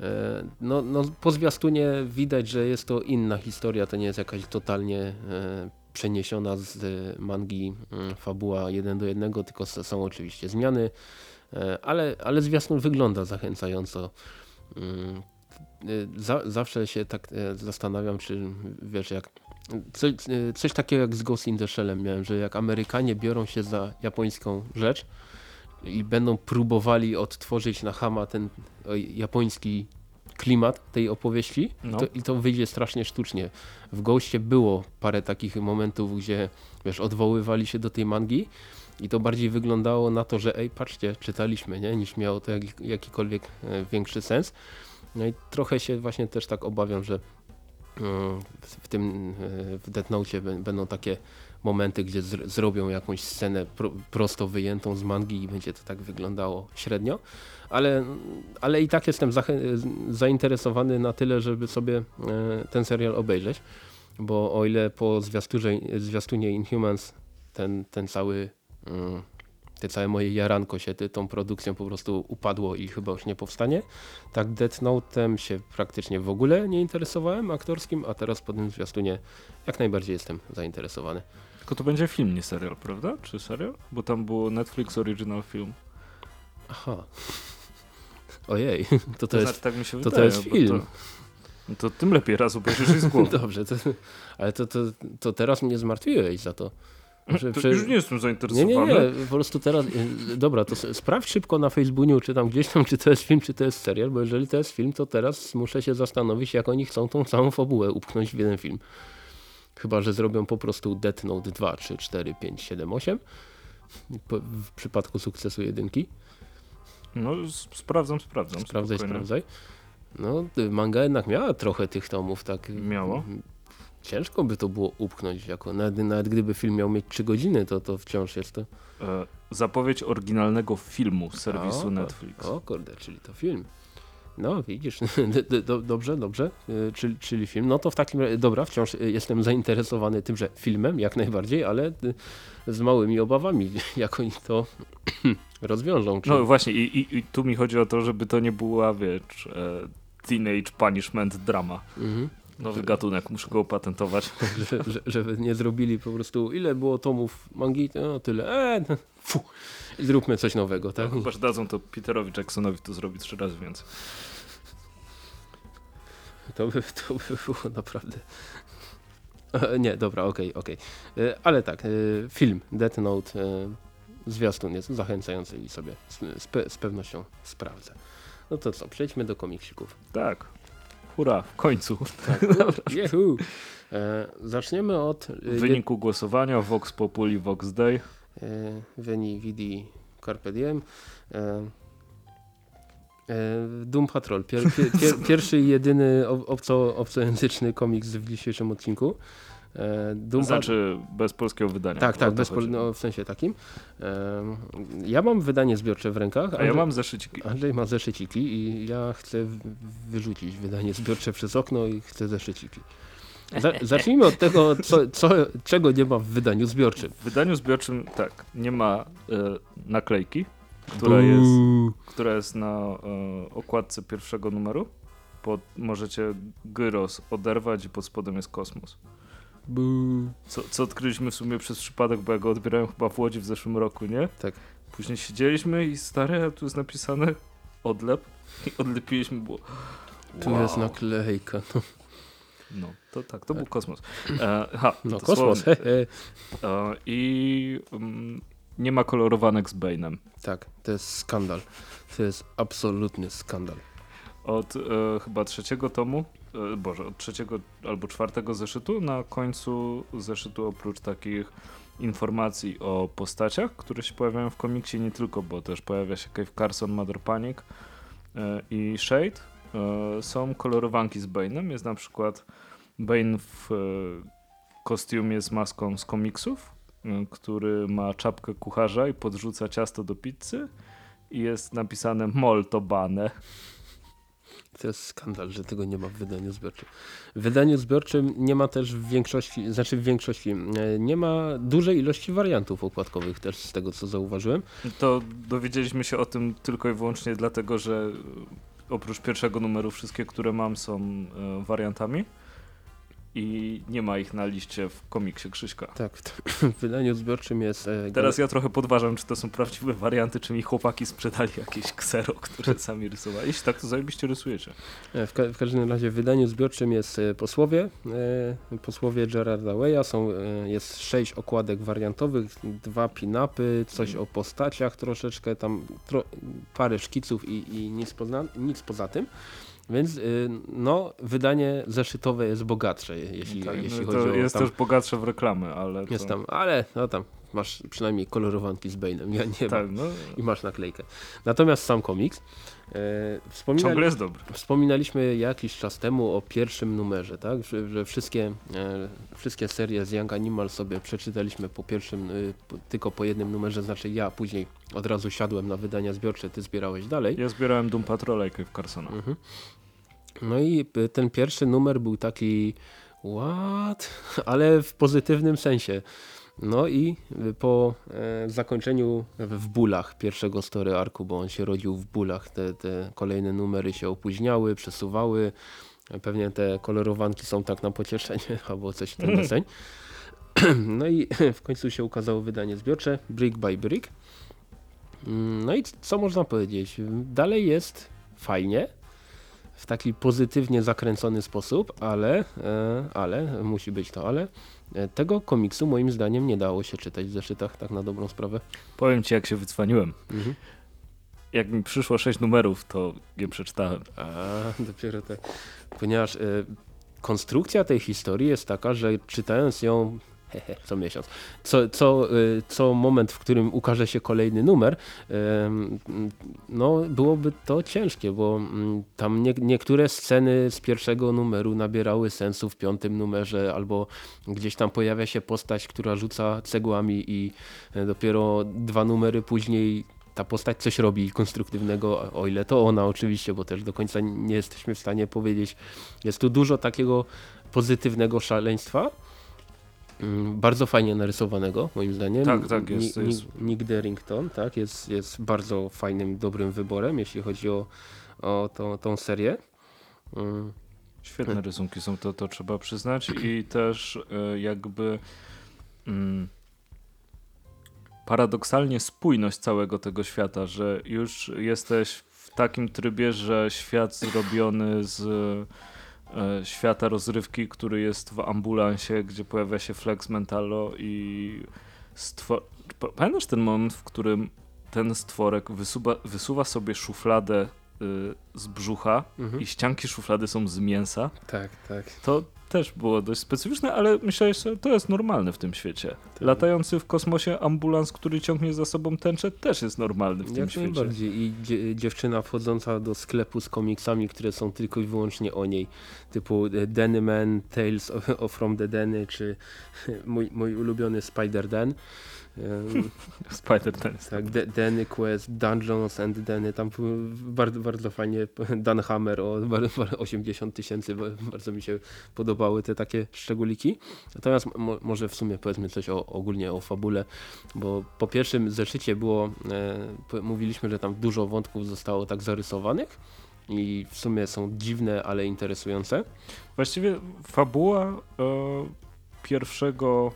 Speaker 2: E, no, no, po zwiastunie widać, że jest to inna historia, to nie jest jakaś totalnie e, przeniesiona z mangi mm, fabuła 1 do 1, tylko są oczywiście zmiany, ale, ale zwiastun wygląda zachęcająco. Mm, za, zawsze się tak zastanawiam, czy wiesz, jak coś, coś takiego jak z Ghost in the Shellem miałem, że jak Amerykanie biorą się za japońską rzecz i będą próbowali odtworzyć na Hama ten japoński klimat tej opowieści no. to, i to wyjdzie strasznie sztucznie. W Ghostie było parę takich momentów, gdzie wiesz, odwoływali się do tej mangi i to bardziej wyglądało na to, że ej, patrzcie, czytaliśmy, nie? niż miało to jak, jakikolwiek e, większy sens. No i trochę się właśnie też tak obawiam, że w tym e, w Death Note będą takie momenty, gdzie zrobią jakąś scenę pro prosto wyjętą z mangi i będzie to tak wyglądało średnio, ale, ale i tak jestem zainteresowany na tyle, żeby sobie e, ten serial obejrzeć, bo o ile po zwiastunie Inhumans ten, ten cały mm, te całe moje jaranko się ty, tą produkcją po prostu upadło i chyba już nie powstanie. Tak Death Note'em się praktycznie w ogóle nie interesowałem aktorskim, a teraz po tym zwiastunie jak najbardziej jestem zainteresowany.
Speaker 1: Tylko to będzie film, nie serial, prawda? Czy serial? Bo tam było Netflix Original Film.
Speaker 2: Aha. Ojej, to to, to jest, znaczy,
Speaker 1: tak mi
Speaker 2: się to, wydaje, to jest film. To,
Speaker 1: no to tym lepiej raz obejrzysz i *laughs* z głowy.
Speaker 2: Dobrze, to, ale to, to, to teraz mnie zmartwiłeś za to.
Speaker 1: Że to już nie jestem zainteresowany. Nie,
Speaker 2: nie, nie, po prostu teraz, y, dobra, to sprawdź szybko na Facebooku, czy tam gdzieś tam, *laughs* czy to jest film, czy to jest serial, bo jeżeli to jest film, to teraz muszę się zastanowić, jak oni chcą tą całą fabułę upchnąć w jeden film. Chyba, że zrobią po prostu Death Note 2, 3, 4, 5, 7, 8 w przypadku sukcesu jedynki.
Speaker 1: No, sprawdzam, sprawdzam.
Speaker 2: Sprawdzaj, spokojnie. sprawdzaj. No, manga jednak miała trochę tych tomów, tak.
Speaker 1: Miało
Speaker 2: ciężko by to było upchnąć, jako, nawet, nawet gdyby film miał mieć 3 godziny, to, to wciąż jest to. E,
Speaker 1: zapowiedź oryginalnego filmu z serwisu
Speaker 2: o,
Speaker 1: Netflix.
Speaker 2: O kurde, czyli to film. No widzisz, *laughs* dobrze, dobrze, e, czyli, czyli film. No to w takim razie, dobra, wciąż jestem zainteresowany tymże filmem, jak najbardziej, ale e, z małymi obawami, *laughs* jak oni to *clears throat* rozwiążą.
Speaker 1: Czy... No właśnie i, i, i, tu mi chodzi o to, żeby to nie była, wiesz, e, teenage punishment drama. Mhm. Nowy gatunek, muszę go opatentować. *laughs*
Speaker 2: że, że, żeby nie zrobili po prostu, ile było tomów mangi, no tyle, eee, no, fu, i zróbmy coś nowego, tak?
Speaker 1: No, chyba, że dadzą to Peterowi Jacksonowi, to zrobi trzy razy więcej.
Speaker 2: To by, to by było naprawdę... E, nie, dobra, okej, okay, okej. Okay. E, ale tak, e, film Death Note, zwiastun jest zachęcający i sobie z, pe z pewnością sprawdzę. No to co, przejdźmy do komiksików.
Speaker 1: Tak. Hurra, w końcu. Tak. *laughs*
Speaker 2: e, zaczniemy od...
Speaker 1: W e, wyniku głosowania Vox Populi, Vox Day.
Speaker 2: E, Veni Vidi Carpe Diem. E, e, Doom Patrol. Pier, pier, pier, pierwszy i jedyny obco, obcojęzyczny komiks w dzisiejszym odcinku.
Speaker 1: E, Doom znaczy bez polskiego wydania.
Speaker 2: Tak, tak, bez no, w sensie takim. E, ja mam wydanie zbiorcze w rękach.
Speaker 1: A ja mam zeszyciki.
Speaker 2: Andrzej ma zeszyciki i ja chcę wyrzucić wydanie zbiorcze przez okno i chcę zeszyciki. *laughs* zacznijmy od tego, co, co, czego nie ma w wydaniu zbiorczym.
Speaker 1: W wydaniu zbiorczym, tak, nie ma e, naklejki, która jest, która jest na e, okładce pierwszego numeru. Pod, możecie gyros oderwać i pod spodem jest kosmos. Co, co odkryliśmy w sumie przez przypadek, bo ja go odbierałem chyba w Łodzi w zeszłym roku, nie?
Speaker 2: Tak.
Speaker 1: Później siedzieliśmy i stare, tu jest napisane odlep i odlepiliśmy, było
Speaker 2: Tu
Speaker 1: wow.
Speaker 2: jest naklejka. No,
Speaker 1: No, to tak, to był kosmos. E, ha,
Speaker 2: no kosmos.
Speaker 1: słownie.
Speaker 2: he, he.
Speaker 1: E, I mm, nie ma kolorowanek z Bane'em.
Speaker 2: Tak, to jest skandal. To jest absolutny skandal.
Speaker 1: Od e, chyba trzeciego tomu, boże, od trzeciego albo czwartego zeszytu, na końcu zeszytu oprócz takich informacji o postaciach, które się pojawiają w komiksie, nie tylko, bo też pojawia się Cave Carson, Mother Panic e, i Shade, e, są kolorowanki z Bane'em. Jest na przykład Bane w e, kostiumie z maską z komiksów, e, który ma czapkę kucharza i podrzuca ciasto do pizzy i jest napisane molto bane.
Speaker 2: To jest skandal, że tego nie ma w wydaniu zbiorczym. W wydaniu zbiorczym nie ma też w większości, znaczy w większości, e, nie ma dużej ilości wariantów okładkowych też z tego co zauważyłem.
Speaker 1: To dowiedzieliśmy się o tym tylko i wyłącznie dlatego, że oprócz pierwszego numeru wszystkie, które mam są e, wariantami i nie ma ich na liście w komiksie Krzyśka.
Speaker 2: Tak, w, *laughs* wydaniu zbiorczym jest... e,
Speaker 1: Teraz ja trochę podważam, czy to są prawdziwe warianty, czy mi chłopaki sprzedali jakieś ksero, które *laughs* sami rysowali. Jeśli tak, to zajebiście rysujecie.
Speaker 2: E, W, ka w każdym razie w wydaniu zbiorczym jest e, posłowie, e, posłowie Gerarda Way'a, są, e, jest sześć okładek wariantowych, dwa pin-upy, coś o postaciach troszeczkę, tam tro parę szkiców i, i nic, poza, nic poza tym. Więc y, no, wydanie zeszytowe jest bogatsze, jeśli,
Speaker 1: Tak,
Speaker 2: jeśli
Speaker 1: no
Speaker 2: chodzi
Speaker 1: to
Speaker 2: o
Speaker 1: jest
Speaker 2: tam,
Speaker 1: też bogatsze w reklamy, ale. To,
Speaker 2: jest tam, ale no tam masz przynajmniej kolorowanki z Bane'em, ja nie
Speaker 1: Tak,
Speaker 2: mam.
Speaker 1: no,
Speaker 2: I masz naklejkę. Natomiast sam komiks, wspominali,
Speaker 1: ciągle jest dobry.
Speaker 2: Wspominaliśmy jakiś czas temu o pierwszym numerze, tak? Że, że wszystkie, e, wszystkie serie z Young Animal sobie przeczytaliśmy po pierwszym, po, tylko po jednym numerze, znaczy ja później od razu siadłem na wydania zbiorcze, ty zbierałeś dalej.
Speaker 1: Ja zbierałem Doom Patrola i Cave Carsona.
Speaker 2: Mhm. No i ten pierwszy numer był taki what? *laughs* Ale w pozytywnym sensie. No i y, po e, zakończeniu w bólach pierwszego story arku, bo on się rodził w bólach, te, te kolejne numery się opóźniały, przesuwały. Pewnie te kolorowanki są tak na pocieszenie *laughs* albo coś w ten deseń. *clears throat* No i *clears throat* w końcu się ukazało wydanie zbiorcze Brick by Brick. Mm, No i co można powiedzieć? Dalej jest fajnie, w taki pozytywnie zakręcony sposób, ale, e, ale, musi być to ale, tego komiksu moim zdaniem nie dało się czytać w zeszytach, tak na dobrą sprawę.
Speaker 1: Powiem ci, jak się wycwaniłem.
Speaker 2: Mhm.
Speaker 1: Jak mi przyszło sześć numerów, to je przeczytałem.
Speaker 2: A, dopiero tak. Ponieważ e, konstrukcja tej historii jest taka, że czytając ją co miesiąc, co, co, y, co moment, w którym ukaże się kolejny numer, no byłoby to ciężkie, bo mm, tam nie, niektóre sceny z pierwszego numeru nabierały sensu w piątym numerze, albo gdzieś tam pojawia się postać, która rzuca cegłami i e, dopiero dwa numery później ta postać coś robi konstruktywnego, o ile to ona oczywiście, bo też do końca nie jesteśmy w stanie powiedzieć. Jest tu dużo takiego pozytywnego szaleństwa, bardzo fajnie narysowanego moim zdaniem.
Speaker 1: Tak, tak, jest-
Speaker 2: Ni- Ni-
Speaker 1: jest.
Speaker 2: Nick Derrington, tak, jest, jest bardzo fajnym, dobrym wyborem, jeśli chodzi o, o tą, tą serię. Mm,
Speaker 1: Świetne rysunki są, to, to trzeba przyznać i też e, jakby mm, paradoksalnie spójność całego tego świata, że już jesteś w takim trybie, że świat zrobiony z świata rozrywki, który jest w ambulansie, gdzie pojawia się Flex Mentalo i stwor... Pa- Pamiętasz ten moment, w którym ten stworek wysuwa, wysuwa sobie szufladę y, z brzucha
Speaker 2: mhm.
Speaker 1: i ścianki szuflady są z mięsa.
Speaker 2: Tak, tak.
Speaker 1: To też było dość specyficzne, ale myślę, że to jest normalne w tym świecie.
Speaker 2: Tak.
Speaker 1: Latający w kosmosie ambulans, który ciągnie za sobą tęczę, też jest normalny w tym
Speaker 2: Jak
Speaker 1: świecie.
Speaker 2: najbardziej. I dzie dziewczyna wchodząca do sklepu z komiksami, które są tylko i wyłącznie o niej, typu e, Danny Man, Tales of, *laughs* of From the Danny, czy *laughs* mój, mój ulubiony Spider Dan. Em,
Speaker 1: Spider ten jest.
Speaker 2: tak, D- Danny Quest, Dungeons and Danny, tam bardzo, bardzo fajnie, Dan Hammer o bar- bar- 80 tysięcy, ba- bardzo mi się podobały te takie szczególiki. Natomiast mo może w sumie powiedzmy coś o, ogólnie o fabule, bo po pierwszym zeszycie było, e, mówiliśmy, że tam dużo wątków zostało tak zarysowanych i w sumie są dziwne, ale interesujące.
Speaker 1: Właściwie fabuła e, pierwszego,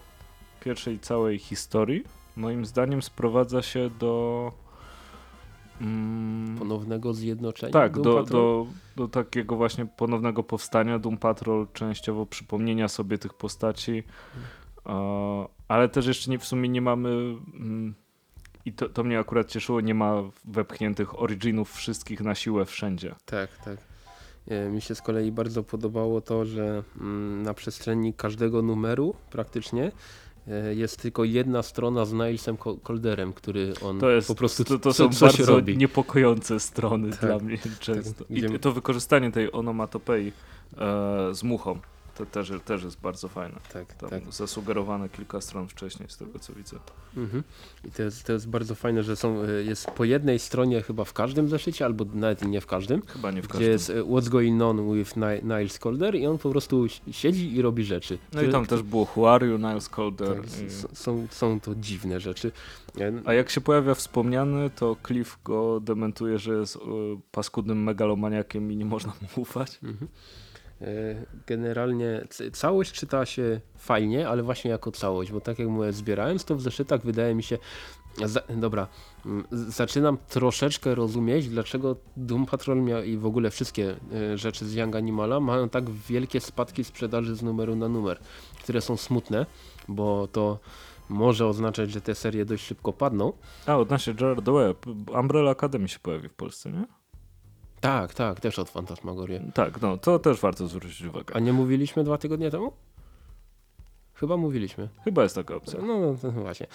Speaker 1: pierwszej całej historii moim zdaniem sprowadza się do
Speaker 2: mm, ponownego zjednoczenia.
Speaker 1: Tak, do, do, do takiego właśnie ponownego powstania Doom Patrol, częściowo przypomnienia sobie tych postaci, ale też jeszcze nie, w sumie nie mamy mm, i to, to mnie akurat cieszyło, nie ma wepchniętych originów wszystkich na siłę wszędzie.
Speaker 2: Tak, tak. E, mi się z kolei bardzo podobało to, że mm, na przestrzeni każdego numeru praktycznie jest tylko jedna strona z Nilesem Colderem, który on to jest, po prostu
Speaker 1: To, to są bardzo robi. niepokojące strony tak, dla mnie często. Tak, I to wykorzystanie tej onomatopei e, z muchą to też, też jest bardzo fajne. Tak, Tam tak. Zasugerowane kilka stron wcześniej z tego co widzę. Mhm.
Speaker 2: I to jest, to jest bardzo fajne, że są, e, jest po jednej stronie chyba w każdym zeszycie, albo nawet nie w każdym.
Speaker 1: Chyba nie w
Speaker 2: każdym. Gdzie jest e, What's Going On with Niles Calder i on po prostu siedzi i robi rzeczy.
Speaker 1: No i tam też było Who are you, Niles Calder. Tak,
Speaker 2: i... są, są to dziwne rzeczy.
Speaker 1: A jak się pojawia wspomniany, to Cliff go dementuje, że jest y, paskudnym megalomaniakiem i nie można mu ufać. Mhm.
Speaker 2: E, generalnie całość czyta się fajnie, ale właśnie jako całość, bo tak jak mówię, zbierając to w zeszytach wydaje mi się, dobra, zaczynam troszeczkę rozumieć, dlaczego Doom Patrol miał i w ogóle wszystkie e, rzeczy z Young Animala mają tak wielkie spadki sprzedaży z numeru na numer, które są smutne, bo to może oznaczać, że te serie dość szybko padną.
Speaker 1: A, odnośnie Gerard Webb, Umbrella Academy się pojawi w Polsce, nie?
Speaker 2: Tak, tak, też od Fantasmagorii.
Speaker 1: Tak, no to też warto zwrócić uwagę.
Speaker 2: A nie mówiliśmy dwa tygodnie temu? Chyba mówiliśmy.
Speaker 1: Chyba jest taka opcja.
Speaker 2: No, no, no właśnie.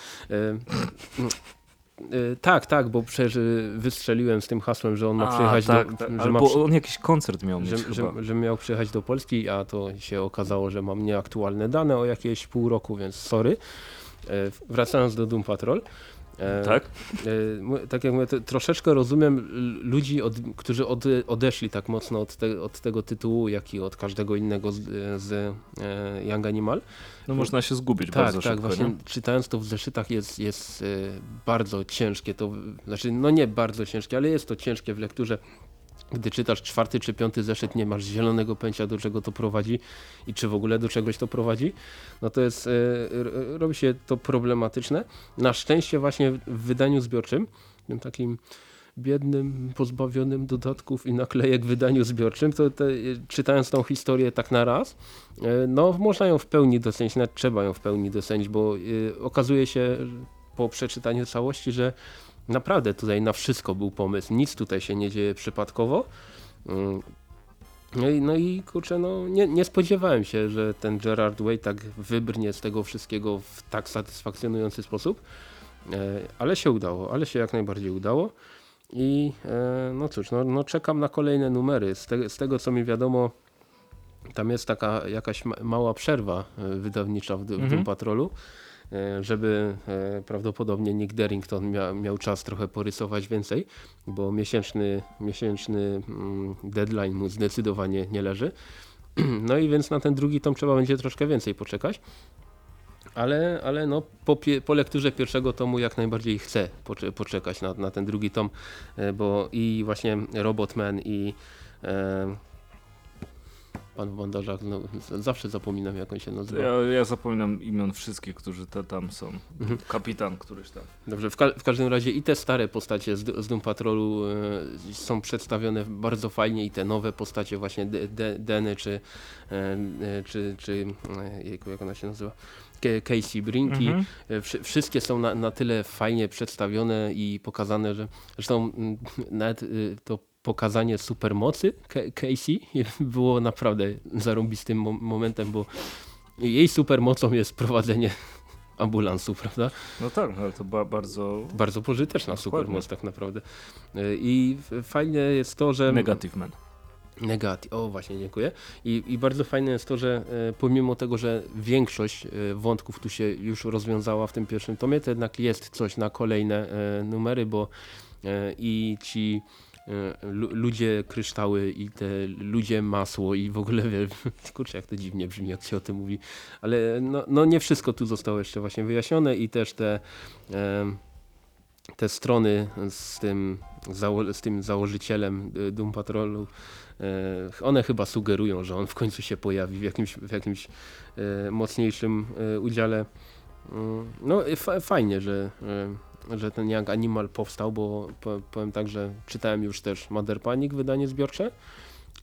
Speaker 2: E, tak, tak, bo przecież wystrzeliłem z tym hasłem, że on ma przyjechać tak, do... Tak,
Speaker 1: że ma przy... on jakiś koncert miał
Speaker 2: mieć że, że, że, miał przyjechać do Polski, a to się okazało, że mam nieaktualne dane o jakieś pół roku, więc sorry. E, wracając do Doom Patrol.
Speaker 1: E, tak?
Speaker 2: E, tak jak mówię, troszeczkę rozumiem ludzi, od, którzy od, odeszli tak mocno od, te, od, tego tytułu, jak i od każdego innego z, z e, Young Animal.
Speaker 1: No można się zgubić tak, bardzo
Speaker 2: tak, szybko. Tak, właśnie nie? czytając to w zeszytach jest, jest bardzo ciężkie. To, znaczy, no nie bardzo ciężkie, ale jest to ciężkie w lekturze gdy czytasz czwarty czy piąty zeszyt, nie masz zielonego pęcia do czego to prowadzi i czy w ogóle do czegoś to prowadzi, no to jest, e, robi się to problematyczne. Na szczęście właśnie w wydaniu zbiorczym, tym takim biednym, pozbawionym dodatków i naklejek wydaniu zbiorczym, to te, czytając tą historię tak na raz, e, no można ją w pełni docenić, nawet trzeba ją w pełni docenić, bo e, okazuje się po przeczytaniu całości, że Naprawdę tutaj na wszystko był pomysł, nic tutaj się nie dzieje przypadkowo. Mm. No i, no i kurczę, no nie, nie spodziewałem się, że ten Gerard Way tak wybrnie z tego wszystkiego w tak satysfakcjonujący sposób. E, ale się udało, ale się jak najbardziej udało. I e, no cóż, no, no czekam na kolejne numery. Z, te, z tego co mi wiadomo, tam jest taka jakaś mała przerwa e, wydawnicza w, w mhm. Patrolu. E, żeby e, prawdopodobnie Nick Derrington miał, miał czas trochę porysować więcej, bo miesięczny, miesięczny mm, deadline mu zdecydowanie nie leży. *clears throat* No i więc na ten drugi tom trzeba będzie troszkę więcej poczekać. Ale, ale no, po, po lekturze pierwszego tomu jak najbardziej chcę poczekać na, na ten drugi tom, e, bo i właśnie Robotman i e, pan w bandażach, no, zawsze zapominam jak on się nazywa.
Speaker 1: Ja, ja zapominam imion wszystkich, którzy te tam są. Mhm. Kapitan któryś tam.
Speaker 2: Dobrze, w, ka w, każdym razie i te stare postacie z, z Doom Patrolu e, są przedstawione bardzo fajnie i te nowe postacie właśnie Deny czy, e, e, czy, czy jejku, jak ona się nazywa? Casey Brinky. Mhm. Wszystkie są na, na tyle fajnie przedstawione i pokazane, że zresztą nawet y, to pokazanie supermocy Casey *laughs* było naprawdę zarąbistym momentem, bo jej supermocą jest prowadzenie *laughs* ambulansu, prawda?
Speaker 1: No tak, ale to była bardzo...
Speaker 2: Bardzo pożyteczna supermoc tak naprawdę. E, I fajne jest to, że...
Speaker 1: Negative Man.
Speaker 2: Negatyw, o właśnie, dziękuję. I, I bardzo fajne jest to, że e, pomimo tego, że większość e, wątków tu się już rozwiązała w tym pierwszym tomie, to jednak jest coś na kolejne numery, bo i ci ludzie kryształy i te ludzie masło i w ogóle *laughs* kurczę jak to dziwnie brzmi jak się o tym mówi, ale no, no nie wszystko tu zostało jeszcze właśnie wyjaśnione i też te te strony z tym, z tym założycielem e, Doom Patrolu e, one chyba sugerują, że on w końcu się pojawi w jakimś, w jakimś mocniejszym udziale. Mm, no fajnie, że że ten Young Animal powstał, bo powiem tak, że czytałem już też Mother Panic wydanie zbiorcze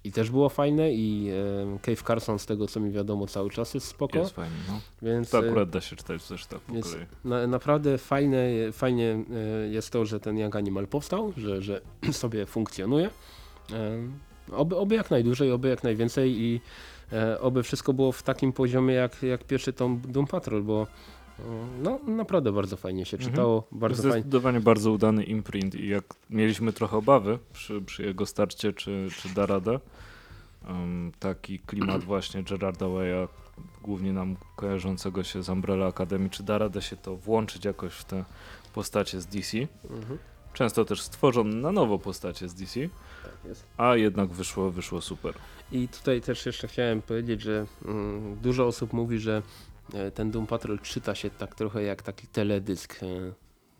Speaker 2: i też było fajne i e, Cave Carson z tego co mi wiadomo cały czas jest spoko.
Speaker 1: Jest fajnie, no.
Speaker 2: Więc,
Speaker 1: to akurat da się czytać też tak po kolei.
Speaker 2: Na, naprawdę fajne, fajnie e, jest to, że ten Young Animal powstał, że, że *clears throat* sobie funkcjonuje. E, oby, oby jak najdłużej, oby jak najwięcej i oby wszystko było w takim poziomie jak, jak pierwszy tom Doom Patrol, bo no naprawdę bardzo fajnie się mhm. czytało. Mhm. Bardzo
Speaker 1: Zdecydowanie fajnie. bardzo udany imprint i jak mieliśmy trochę obawy przy, przy jego starcie, czy, czy da radę, um, taki klimat właśnie Gerarda Way'a, głównie nam kojarzącego się z Umbrella Academy, czy da radę się to włączyć jakoś w te postacie z DC. Mhm. Często też stworzono na nowo postacie z DC, tak a jednak wyszło, wyszło super.
Speaker 2: I tutaj też jeszcze chciałem powiedzieć, że mm, dużo osób mówi, że ten Doom Patrol czyta się tak trochę jak taki teledysk e,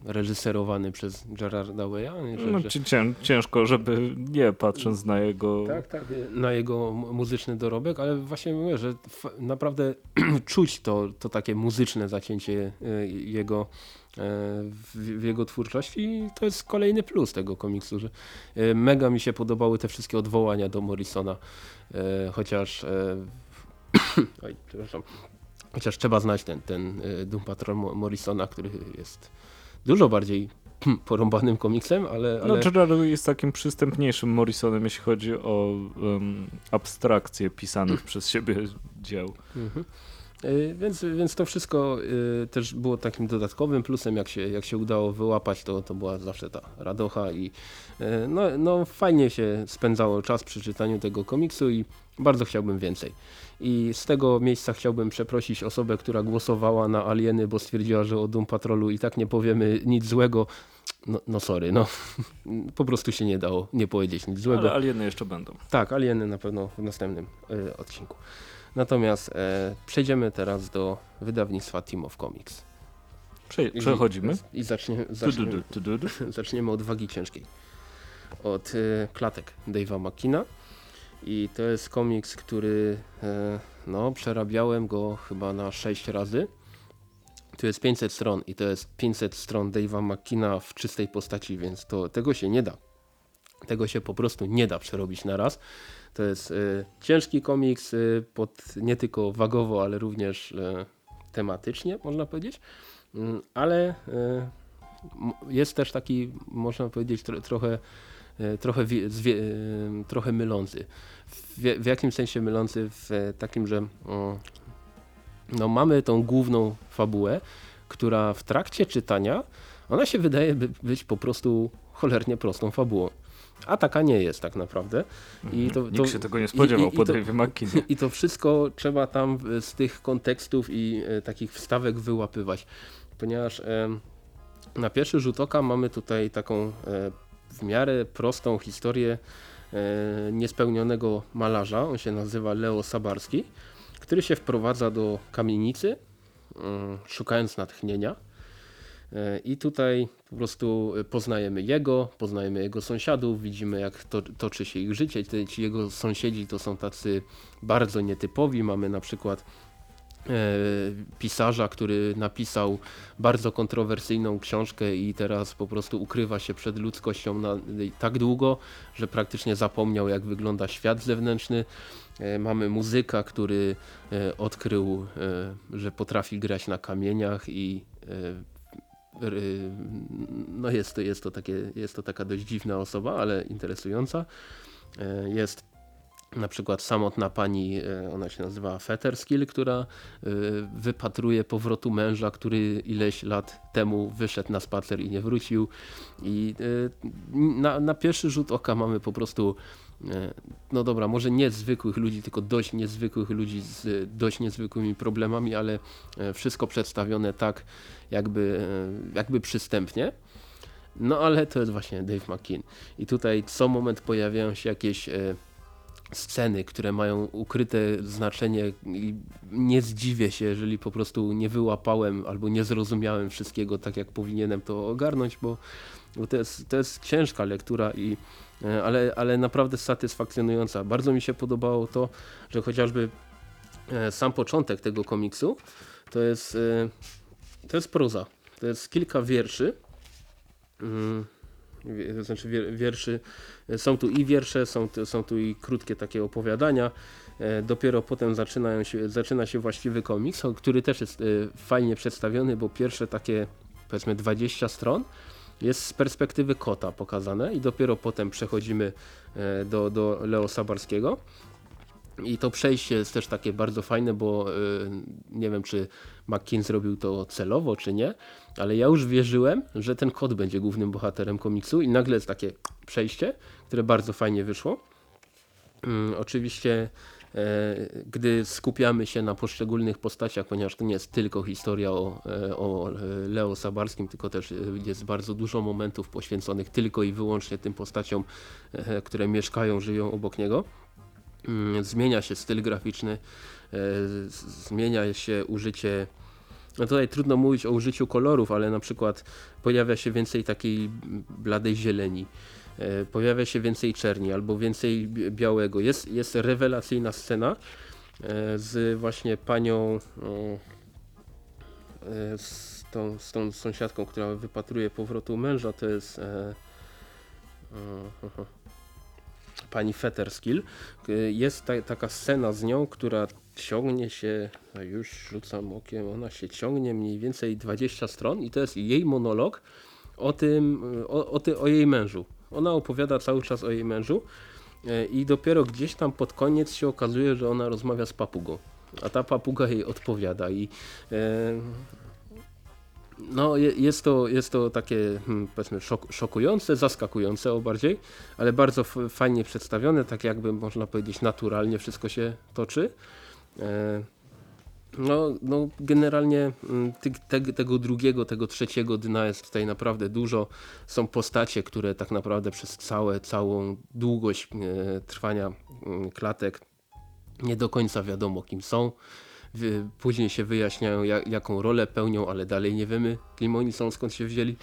Speaker 2: reżyserowany przez Gerarda Way'a.
Speaker 1: No, że... Ciężko, żeby nie patrząc na jego...
Speaker 2: Tak, tak, na jego muzyczny dorobek, ale właśnie mówię, że naprawdę *clears throat* czuć to, to takie muzyczne zacięcie e, jego w, w, jego twórczości i to jest kolejny plus tego komiksu, że mega mi się podobały te wszystkie odwołania do Morrisona, chociaż *clears throat* oj, przepraszam, Chociaż trzeba znać ten, ten y, Doom Patrol Morrisona, który jest dużo bardziej *clears throat* porąbanym komiksem, ale...
Speaker 1: No, ale... No Gerard jest takim przystępniejszym Morrisonem, jeśli chodzi o um, abstrakcje pisanych *clears throat* przez siebie dzieł. Mhm.
Speaker 2: Y, więc, więc to wszystko y, też było takim dodatkowym plusem, jak się, jak się udało wyłapać, to, to była zawsze ta radocha i no, no fajnie się spędzało czas przy czytaniu tego komiksu i bardzo chciałbym więcej. I z tego miejsca chciałbym przeprosić osobę, która głosowała na Alieny, bo stwierdziła, że o Doom Patrolu i tak nie powiemy nic złego. No, no sorry, no *laughs* po prostu się nie dało nie powiedzieć nic złego.
Speaker 1: Ale alieny jeszcze będą.
Speaker 2: Tak, alieny na pewno w następnym y, odcinku. Natomiast e, przejdziemy teraz do wydawnictwa Team of Comics.
Speaker 1: Prze przechodzimy.
Speaker 2: I, i zacznie, zaczniemy, *laughs* zaczniemy od wagi ciężkiej. Od y, klatek Dave'a Makina. I to jest komiks, który e, no, przerabiałem go chyba na 6 razy. Tu jest 500 stron i to jest 500 stron Dave'a McKina w czystej postaci, więc to, tego się nie da. Tego się po prostu nie da przerobić na raz. To jest y, ciężki komiks y, pod nie tylko wagowo, ale również y, tematycznie, można powiedzieć. Mm, ale jest też taki, można powiedzieć, tro, trochę trochę, e, trochę mylący. W, w jakim sensie mylący? W takim, że no, mamy tą główną fabułę, która w trakcie czytania, ona się wydaje być po prostu cholernie prostą fabułą. A taka nie jest tak naprawdę.
Speaker 1: I to, Nikt to, się tego nie spodziewał i, i, po Dave'ie *laughs*
Speaker 2: I to wszystko trzeba tam z tych kontekstów i e, takich wstawek wyłapywać. Ponieważ na pierwszy rzut oka mamy tutaj taką e, w miarę prostą historię e, niespełnionego malarza. On się nazywa Leo Sabarski, który się wprowadza do kamienicy, mm, szukając natchnienia. E, I tutaj po prostu poznajemy jego, poznajemy jego sąsiadów, widzimy jak to, toczy się ich życie. Ci jego sąsiedzi to są tacy bardzo nietypowi. Mamy na przykład pisarza, który napisał bardzo kontrowersyjną książkę i teraz po prostu ukrywa się przed ludzkością na, tak długo, że praktycznie zapomniał jak wygląda świat zewnętrzny. E, mamy muzyka, który e, odkrył, że potrafi grać na kamieniach i no jest to, jest to, takie, jest to taka dość dziwna osoba, ale interesująca. Jest na przykład samotna pani, e, ona się nazywa Fetterskill, która e, wypatruje powrotu męża, który ileś lat temu wyszedł na spacer i nie wrócił. I e, na, na pierwszy rzut oka mamy po prostu no dobra, może nie zwykłych ludzi, tylko dość niezwykłych ludzi z dość niezwykłymi problemami, ale wszystko przedstawione tak jakby, jakby przystępnie. No ale to jest właśnie Dave McKean. I tutaj co moment pojawiają się jakieś sceny, które mają ukryte znaczenie i nie zdziwię się, jeżeli po prostu nie wyłapałem albo nie zrozumiałem wszystkiego tak jak powinienem to ogarnąć, bo, bo to, jest, to jest ciężka lektura i e, ale, ale naprawdę satysfakcjonująca. Bardzo mi się podobało to, że chociażby e, sam początek tego komiksu to jest, e, to jest proza. To jest kilka wierszy mm, to znaczy wierszy, są tu i wiersze, są, są tu i krótkie takie opowiadania. E, dopiero potem zaczynają się, zaczyna się właściwy komiks, który też jest e, fajnie przedstawiony, bo pierwsze takie powiedzmy 20 stron jest z perspektywy kota pokazane i dopiero potem przechodzimy e, do, do Leo Sabarskiego. I to przejście jest też takie bardzo fajne, bo nie wiem czy McKean zrobił to celowo czy nie, ale ja już wierzyłem, że ten kot będzie głównym bohaterem komiksu i nagle jest takie przejście, które bardzo fajnie wyszło. Mm, oczywiście E, gdy skupiamy się na poszczególnych postaciach, ponieważ to nie jest tylko historia o, e, o Leo Sabarskim, tylko też jest bardzo dużo momentów poświęconych tylko i wyłącznie tym postaciom, e, które mieszkają, żyją obok niego. Mm, zmienia się styl graficzny, zmienia się użycie no tutaj trudno mówić o użyciu kolorów, ale na przykład pojawia się więcej takiej bladej zieleni. E, pojawia się więcej czerni albo więcej białego. Jest, jest rewelacyjna scena e, z właśnie panią e, z tą, z tą sąsiadką, która wypatruje powrotu męża, to jest pani Fetterskill. Jest ta, taka scena z nią, która ciągnie się, a już rzucam okiem, ona się ciągnie mniej więcej 20 stron i to jest jej monolog o tym, o, o, ty, o jej mężu. Ona opowiada cały czas o jej mężu e, i dopiero gdzieś tam pod koniec się okazuje, że ona rozmawia z papugą. A ta papuga jej odpowiada i e, no, jest, to, jest to takie hmm, powiedzmy szok, szokujące, zaskakujące o bardziej, ale bardzo fajnie przedstawione, tak jakby można powiedzieć naturalnie wszystko się toczy. E, no, no generalnie mm, te, tego drugiego, tego trzeciego dna jest tutaj naprawdę dużo. Są postacie, które tak naprawdę przez całe, całą długość e, trwania mm, klatek nie do końca wiadomo kim są. Później się wyjaśniają jak, jaką rolę pełnią, ale dalej nie wiemy kim oni są, skąd się wzięli.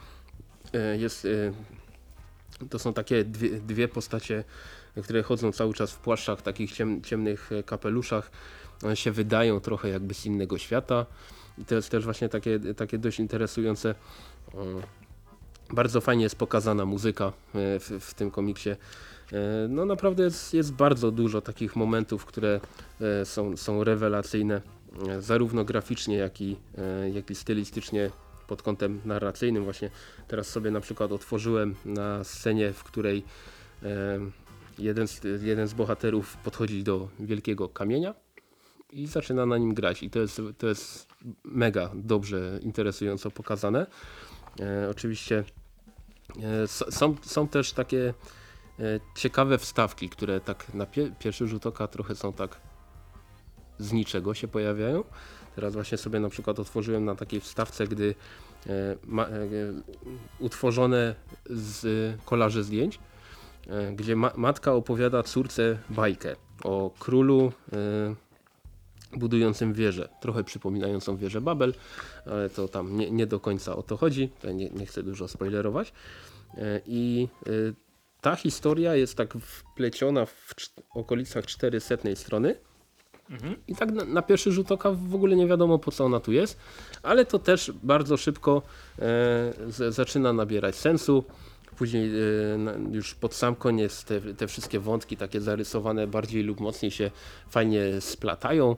Speaker 2: E, jest, e, to są takie dwie, dwie postacie, które chodzą cały czas w płaszczach, takich ciem, ciemnych kapeluszach one się wydają trochę jakby z innego świata. I to jest też właśnie takie, takie dość interesujące. Bardzo fajnie jest pokazana muzyka e, w, w tym komiksie. E, no naprawdę jest, jest bardzo dużo takich momentów, które e, są, są rewelacyjne, zarówno graficznie, jak i, jak i stylistycznie pod kątem narracyjnym. Właśnie teraz sobie na przykład otworzyłem na scenie, w której jeden z, jeden z bohaterów podchodzi do wielkiego kamienia i zaczyna na nim grać i to jest, to jest mega dobrze, interesująco pokazane. E, oczywiście e, są, są też takie e, ciekawe wstawki, które tak na pie pierwszy rzut oka trochę są tak z niczego się pojawiają. Teraz właśnie sobie na przykład otworzyłem na takiej wstawce, gdy e, ma, e, utworzone z kolarzy zdjęć, e, gdzie ma matka opowiada córce bajkę o królu budującym wieżę, trochę przypominającą wieżę Babel, ale to tam nie, nie do końca o to chodzi, nie, nie chcę dużo spoilerować. I ta historia jest tak wpleciona w okolicach 400 strony. Mhm. I tak na, na, pierwszy rzut oka w ogóle nie wiadomo po co ona tu jest, ale to też bardzo szybko e, z, zaczyna nabierać sensu. Później e, już pod sam koniec te, te, wszystkie wątki takie zarysowane bardziej lub mocniej się fajnie splatają.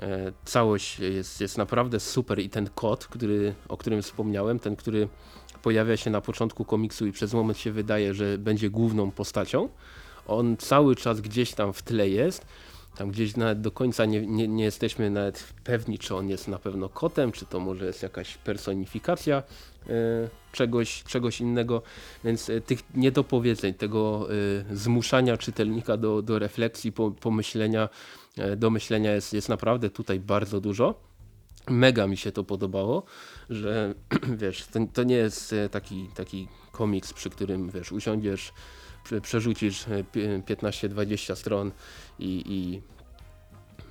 Speaker 2: E, całość jest, jest naprawdę super i ten kod, który, o którym wspomniałem, ten, który pojawia się na początku komiksu i przez moment się wydaje, że będzie główną postacią, on cały czas gdzieś tam w tle jest. Tam gdzieś nawet do końca nie, nie, nie jesteśmy nawet pewni, czy on jest na pewno kotem, czy to może jest jakaś personifikacja E, czegoś, czegoś innego, więc e, tych niedopowiedzeń, tego e, zmuszania czytelnika do, do refleksji, pomyślenia, do myślenia jest, jest naprawdę tutaj bardzo dużo. Mega mi się to podobało, że *clears throat* wiesz, to, to nie jest taki, taki komiks, przy którym wiesz, usiądziesz, przerzucisz 15-20 stron i, i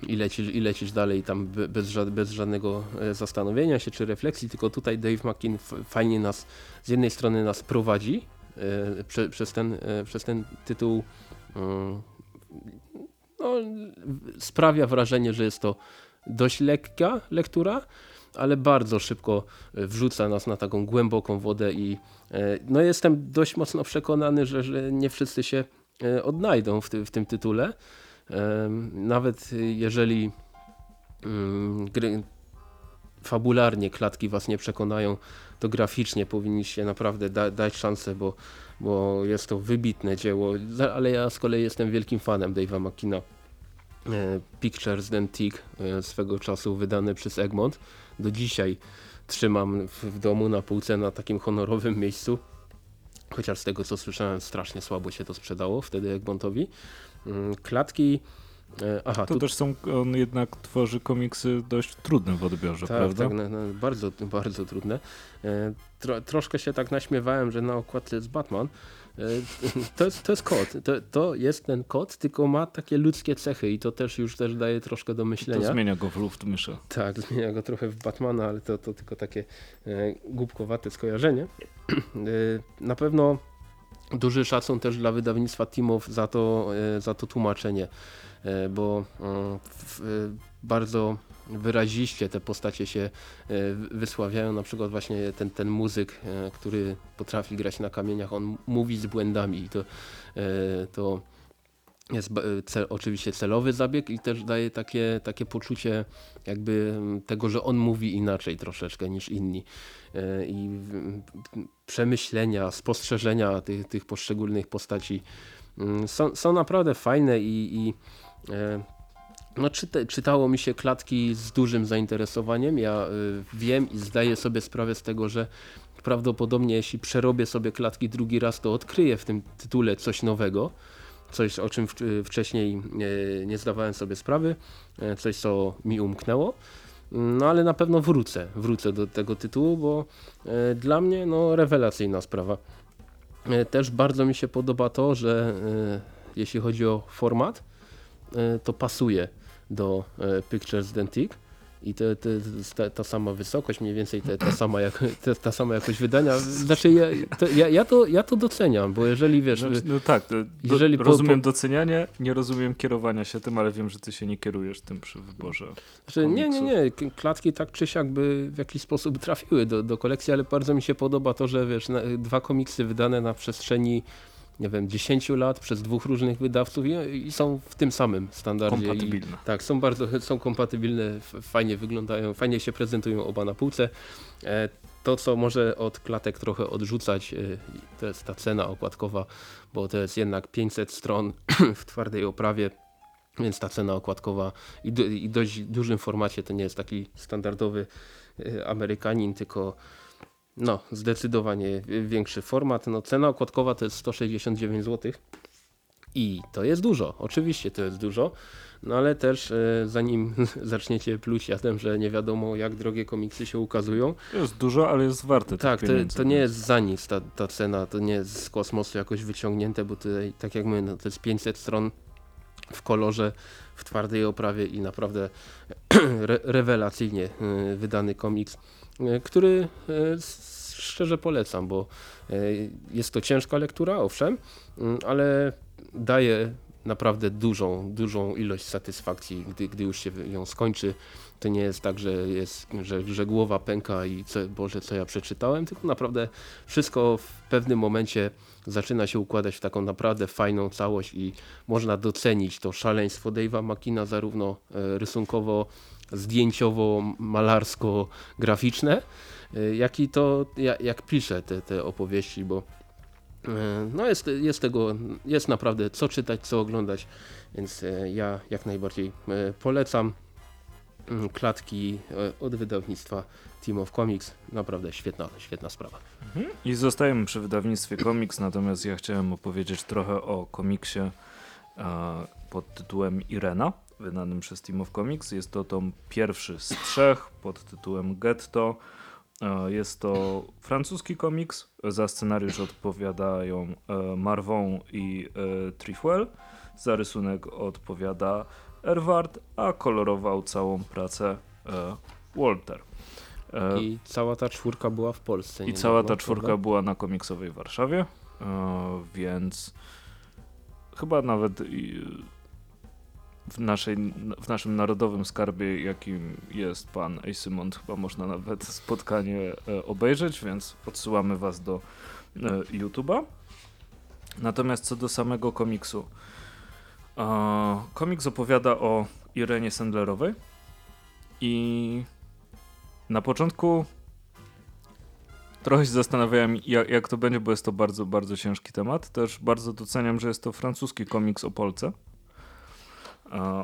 Speaker 2: i lecisz, i lecisz dalej tam bez, bez żadnego e, zastanowienia się czy refleksji, tylko tutaj Dave McKean fajnie nas, z jednej strony nas prowadzi e, prze, przez, ten, e, przez ten tytuł mm, no, sprawia wrażenie, że jest to dość lekka lektura, ale bardzo szybko wrzuca nas na taką głęboką wodę i no jestem dość mocno przekonany, że, że nie wszyscy się odnajdą w, ty, w tym tytule. Nawet jeżeli mm, gry, fabularnie klatki was nie przekonają, to graficznie powinniście naprawdę da, dać szansę, bo, bo jest to wybitne dzieło, ale ja z kolei jestem wielkim fanem Dave'a Makina. E, Pictures Dentique e, swego czasu wydane przez Egmont. Do dzisiaj trzymam w, domu na półce na takim honorowym miejscu. Chociaż z tego co słyszałem strasznie słabo się to sprzedało wtedy Egmontowi. Mm, klatki
Speaker 1: E, aha, to tu... też są, on jednak tworzy komiksy dość trudne w odbiorze,
Speaker 2: tak,
Speaker 1: prawda?
Speaker 2: Tak, no, no, bardzo, bardzo trudne. Tro, troszkę się tak naśmiewałem, że na okładce jest Batman. E, to, jest, to jest kot, to, to jest ten kot, tylko ma takie ludzkie cechy i to też już też daje troszkę do myślenia.
Speaker 1: To zmienia go w Luftmysza.
Speaker 2: Tak, zmienia go trochę w Batmana, ale to, to tylko takie e, głupkowate skojarzenie. na pewno duży szacun też dla wydawnictwa Timow za to, za to tłumaczenie E, bo mm, bardzo wyraziście te postacie się e, wysławiają, na przykład właśnie ten, ten muzyk, e, który potrafi grać na kamieniach, on mówi z błędami i to, to jest cel, oczywiście celowy zabieg i też daje takie, takie poczucie jakby tego, że on mówi inaczej troszeczkę niż inni. I przemyślenia, spostrzeżenia tych, tych poszczególnych postaci mm, są, są naprawdę fajne i, i E, no, czyta, czytało mi się klatki z dużym zainteresowaniem. Ja y, wiem i zdaję sobie sprawę z tego, że prawdopodobnie jeśli przerobię sobie klatki drugi raz, to odkryję w tym tytule coś nowego. Coś, o czym w, y, wcześniej y, nie zdawałem sobie sprawy, coś, co mi umknęło. No ale na pewno wrócę, wrócę do tego tytułu, bo dla mnie no, rewelacyjna sprawa. Też bardzo mi się podoba to, że jeśli chodzi o format, E, to pasuje do e, Pictures Dentic i to, to, ta, ta, sama wysokość, mniej więcej ta, ta, sama, jak, *laughs* ta, ta sama jakość wydania. Znaczy ja to, ja, ja, to, ja to doceniam, bo jeżeli wiesz...
Speaker 1: Znaczy, no tak, do, jeżeli rozumiem po, po... docenianie, nie rozumiem kierowania się tym, ale wiem, że ty się nie kierujesz tym przy wyborze
Speaker 2: znaczy, Nie, nie, nie. Klatki tak czy siak by w jakiś sposób trafiły do, do kolekcji, ale bardzo mi się podoba to, że wiesz, na, dwa komiksy wydane na przestrzeni nie wiem, 10 lat przez dwóch różnych wydawców i, i są w tym samym standardzie.
Speaker 1: Kompatybilne.
Speaker 2: I, tak, są bardzo są kompatybilne, fajnie wyglądają, fajnie się prezentują oba na półce. E, to, co może od klatek trochę odrzucać, e, to jest ta cena okładkowa, bo to jest jednak 500 stron *clears throat* w twardej oprawie, więc ta cena okładkowa i, do, i dość dużym formacie to nie jest taki standardowy e, Amerykanin, tylko no, zdecydowanie większy format. No, cena okładkowa to jest 169 zł. I to jest dużo, oczywiście to jest dużo, no ale też e, zanim *laughs* zaczniecie pluć jadem, że nie wiadomo jak drogie komiksy się ukazują.
Speaker 1: To jest dużo, ale jest warte
Speaker 2: Tak, to, to, nie jest za nic ta, ta cena, to nie jest z kosmosu jakoś wyciągnięte, bo tutaj, tak jak mówię, no, to jest 500 stron w kolorze, w twardej oprawie i naprawdę *clears throat* re rewelacyjnie e, wydany komiks. E, który e, szczerze polecam, bo e, jest to ciężka lektura, owszem, mm, ale daje naprawdę dużą, dużą ilość satysfakcji, gdy, gdy już się ją skończy. To nie jest tak, że, jest, że, że głowa pęka i co, Boże, co ja przeczytałem, tylko naprawdę wszystko w pewnym momencie zaczyna się układać w taką naprawdę fajną całość i można docenić to szaleństwo Dave'a Makina zarówno rysunkowo, zdjęciowo-malarsko-graficzne, y, jak i to, jak, jak pisze te, te opowieści, bo y, no jest, jest tego, jest naprawdę co czytać, co oglądać, więc y, ja jak najbardziej polecam mm, klatki od wydawnictwa Team of Comics. Naprawdę świetna, świetna sprawa.
Speaker 1: Mhm. I zostajemy przy wydawnictwie Comics, natomiast ja chciałem opowiedzieć trochę o komiksie pod tytułem Irena wydanym przez Team of Comics. Jest to tom pierwszy z trzech pod tytułem Getto. E, jest to francuski komiks. Za scenariusz odpowiadają e, Marvon i e, Trifwell. Za rysunek odpowiada Erward, a kolorował całą pracę Walter.
Speaker 2: I cała ta czwórka była w Polsce.
Speaker 1: I cała ta czwórka prawda? była na komiksowej Warszawie, więc chyba nawet w, naszej, w naszym narodowym skarbie, jakim jest pan Asymont, chyba można nawet spotkanie e, obejrzeć, więc odsyłamy was do e, YouTube'a. Natomiast co do samego komiksu. Komiks opowiada o Irenie Sandlerowej i na początku trochę się zastanawiałem, jak, to będzie, bo jest to bardzo, bardzo ciężki temat. Też bardzo doceniam, że jest to francuski komiks o Polce.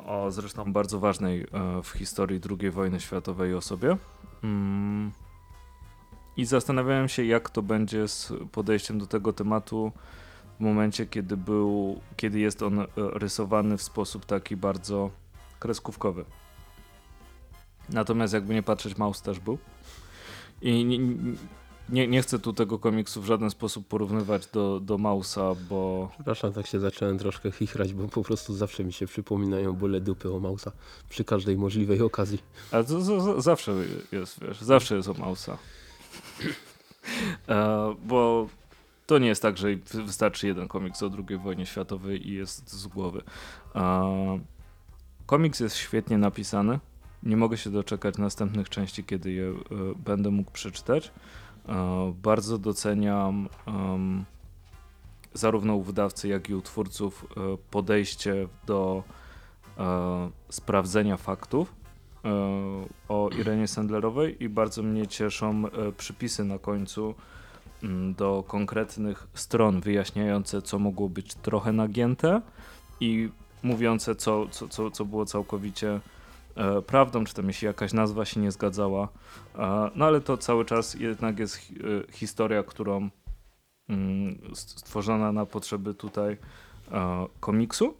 Speaker 1: O zresztą bardzo ważnej e, w historii II wojny światowej osobie. Mm. I zastanawiałem się, jak to będzie z podejściem do tego tematu w momencie, kiedy był, kiedy jest on e, rysowany w sposób taki bardzo kreskówkowy. Natomiast jakby nie patrzeć, Maus też był. I nie, nie, chcę tu tego komiksu w żaden sposób porównywać do, do Mausa, bo...
Speaker 2: Przepraszam, tak się zacząłem troszkę chichrać, bo po prostu zawsze mi się przypominają bóle dupy o Mausa przy każdej możliwej okazji.
Speaker 1: Ale to, to, to zawsze jest, wiesz, zawsze jest o Mausa. e, bo to nie jest tak, że wystarczy jeden komiks o II wojnie światowej i jest z głowy. E, komiks jest świetnie napisany. Nie mogę się doczekać następnych części, kiedy je e, będę mógł przeczytać. E, bardzo doceniam zarówno u wydawcy, jak i u twórców e, podejście do e, sprawdzenia faktów o Irenie Sandlerowej i bardzo mnie cieszą przypisy na końcu mm, do konkretnych stron wyjaśniające, co mogło być trochę nagięte i mówiące, co, co, co, co było całkowicie prawdą, czy tam jeśli jakaś nazwa się nie zgadzała. E, no ale to cały czas jednak jest e, historia, którą mm, stworzona na potrzeby tutaj e, komiksu.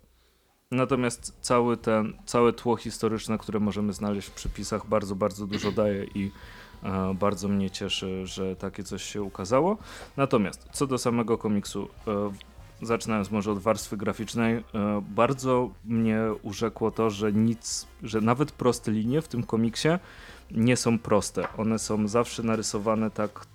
Speaker 1: Natomiast cały ten, całe tło historyczne, które możemy znaleźć w przepisach bardzo, bardzo dużo daje i e, bardzo mnie cieszy, że takie coś się ukazało. Natomiast co do samego komiksu, e, zaczynając może od warstwy graficznej, e, bardzo mnie urzekło to, że nic, że nawet proste linie w tym komiksie nie są proste. One są zawsze narysowane tak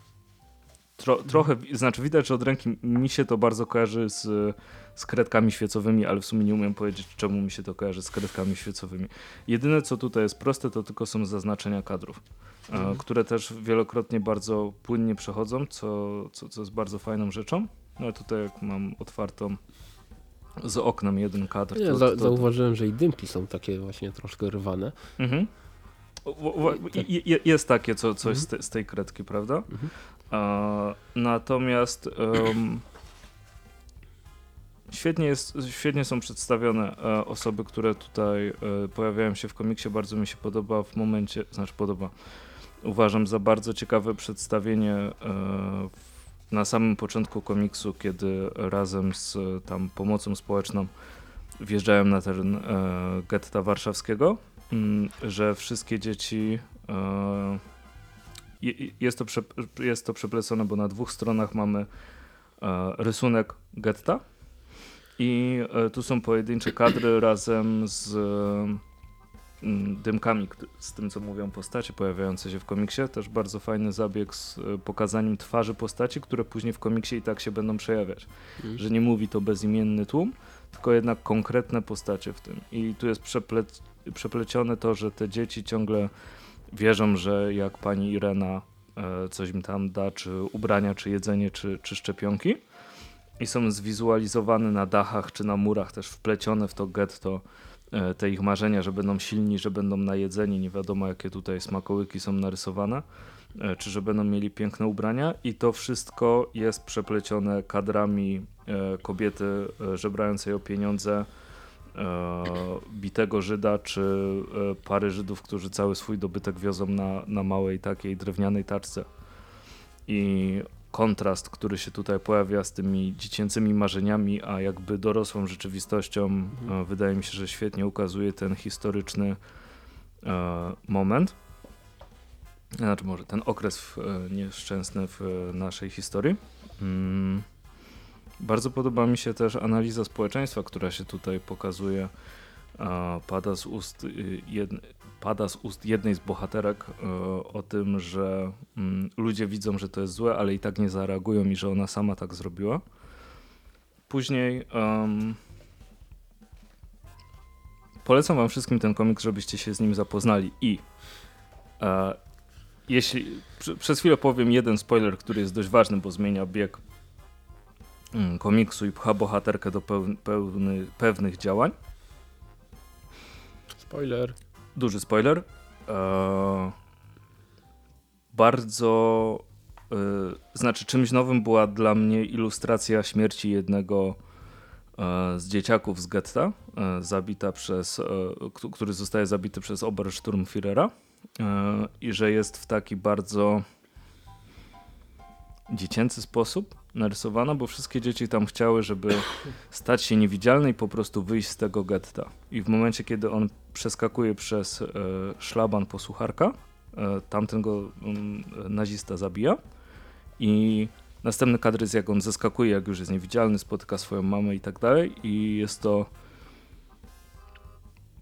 Speaker 1: tro, trochę, znaczy widać, że od ręki mi się to bardzo kojarzy z, z kredkami świecowymi, ale w sumie nie umiem powiedzieć, czemu mi się to kojarzy z kredkami świecowymi. Jedyne, co tutaj jest proste, to tylko są zaznaczenia kadrów, e, mhm. które też wielokrotnie bardzo płynnie przechodzą, co, co, co jest bardzo fajną rzeczą. No tutaj jak mam otwartą z oknem jeden kadr.
Speaker 2: Ja
Speaker 1: to,
Speaker 2: za, to... zauważyłem, że i dymki są takie właśnie troszkę rwane. Mhm.
Speaker 1: Jest takie co, coś mhm. z, te, z, tej kredki, prawda? Mhm. natomiast um, świetnie, jest, świetnie są przedstawione e, osoby, które tutaj e, pojawiają się w komiksie. Bardzo mi się podoba w momencie, znaczy podoba, uważam za bardzo ciekawe przedstawienie e, na samym początku komiksu, kiedy razem z tam pomocą społeczną wjeżdżałem na teren e, getta warszawskiego, m, że wszystkie dzieci e, jest, to prze, jest to przeplecone, bo na dwóch stronach mamy e, rysunek getta i e, tu są pojedyncze kadry razem z Mm, dymkami, z tym co mówią postacie pojawiające się w komiksie. Też bardzo fajny zabieg z e, pokazaniem twarzy postaci, które później w komiksie i tak się będą przejawiać. Mm. Że nie mówi to bezimienny tłum, tylko jednak konkretne postacie w tym. I tu jest przeple przeplecione to, że te dzieci ciągle wierzą, że jak pani Irena e, coś im tam da, czy ubrania, czy jedzenie, czy, czy szczepionki i są zwizualizowane na dachach, czy na murach też wplecione w to getto te ich marzenia, że będą silni, że będą najedzeni, nie wiadomo jakie tutaj smakołyki są narysowane, e, czy że będą mieli piękne ubrania i to wszystko jest przeplecione kadrami e, kobiety żebrającej o pieniądze, bitego Żyda, czy pary Żydów, którzy cały swój dobytek wiozą na, na małej takiej drewnianej taczce. I kontrast, który się tutaj pojawia z tymi dziecięcymi marzeniami, a jakby dorosłą rzeczywistością, mhm. E, wydaje mi się, że świetnie ukazuje ten historyczny e, moment. Znaczy może ten okres w, e, nieszczęsny w naszej historii. Mm. Bardzo podoba mi się też analiza społeczeństwa, która się tutaj pokazuje. pada z ust y, jednej pada z ust jednej z bohaterek e, o tym, że mm, ludzie widzą, że to jest złe, ale i tak nie zareagują i że ona sama tak zrobiła. Później um, polecam wam wszystkim ten komiks, żebyście się z nim zapoznali i e, jeśli przez chwilę powiem jeden spoiler, który jest dość ważny, bo zmienia bieg mm, komiksu i pcha bohaterkę do pełny, pewnych działań.
Speaker 2: Spoiler.
Speaker 1: Duży spoiler. E, bardzo e, znaczy czymś nowym była dla mnie ilustracja śmierci jednego e, z dzieciaków z getta, e, zabita przez, e, który zostaje zabity przez Obersturmführera i że jest w taki bardzo dziecięcy sposób narysowana, bo wszystkie dzieci tam chciały, żeby stać się niewidzialne i po prostu wyjść z tego getta. I w momencie, kiedy on przeskakuje przez e, szlaban posłucharka, e, tamten go um, nazista zabija i następny kadr jest jak on zeskakuje, jak już jest niewidzialny, spotyka swoją mamę i tak dalej i jest to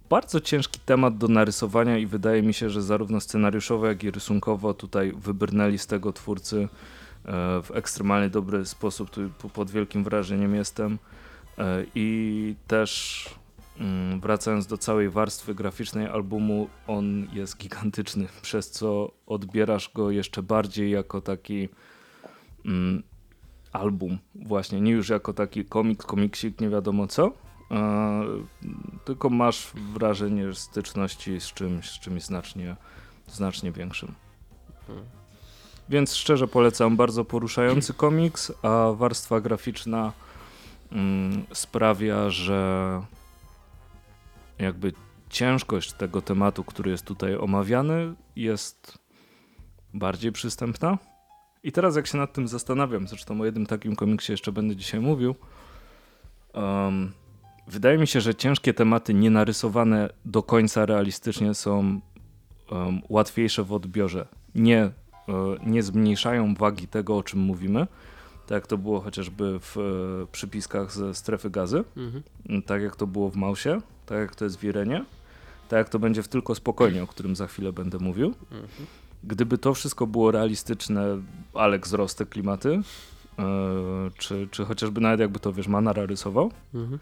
Speaker 1: bardzo ciężki temat do narysowania i wydaje mi się, że zarówno scenariuszowo, jak i rysunkowo tutaj wybrnęli z tego twórcy E, w ekstremalnie dobry sposób, tu pod wielkim wrażeniem jestem i też mm, wracając do całej warstwy graficznej albumu, on jest gigantyczny, *laughs* przez co odbierasz go jeszcze bardziej jako taki mm, album właśnie, nie już jako taki komiks, komiksik, nie wiadomo co, tylko masz wrażenie styczności z czymś, z czymś znacznie, znacznie większym. Hmm. Więc szczerze polecam, bardzo poruszający komiks, a warstwa graficzna mm, sprawia, że jakby ciężkość tego tematu, który jest tutaj omawiany, jest bardziej przystępna. I teraz jak się nad tym zastanawiam, zresztą o jednym takim komiksie jeszcze będę dzisiaj mówił, um, wydaje mi się, że ciężkie tematy nienarysowane do końca realistycznie są um, łatwiejsze w odbiorze. Nie E, nie zmniejszają wagi tego, o czym mówimy, tak jak to było chociażby w e, przypiskach ze strefy gazy, mhm. tak jak to było w Mausie, tak jak to jest w Irenie, tak jak to będzie w Tylko Spokojnie, o którym za chwilę będę mówił. Mhm. Gdyby to wszystko było realistyczne, ale wzrost te klimaty, yy, czy, czy chociażby nawet jakby to, wiesz, Manara rysował, mhm.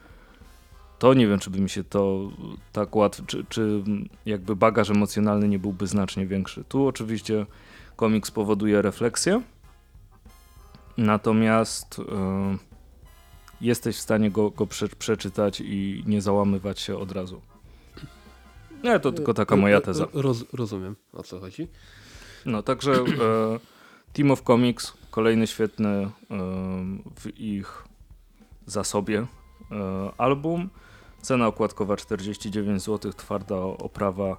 Speaker 1: to nie wiem, czy by mi się to tak łatwo, czy, czy jakby bagaż emocjonalny nie byłby znacznie większy. Tu oczywiście komiks powoduje refleksję, natomiast yy, jesteś w stanie go, go prze, przeczytać i nie załamywać się od razu. Nie, to tylko taka moja teza.
Speaker 2: Roz, rozumiem, o co chodzi.
Speaker 1: No, także e, Team of Comics, kolejny świetny e, w ich zasobie e, album. Cena okładkowa 49 zł, twarda oprawa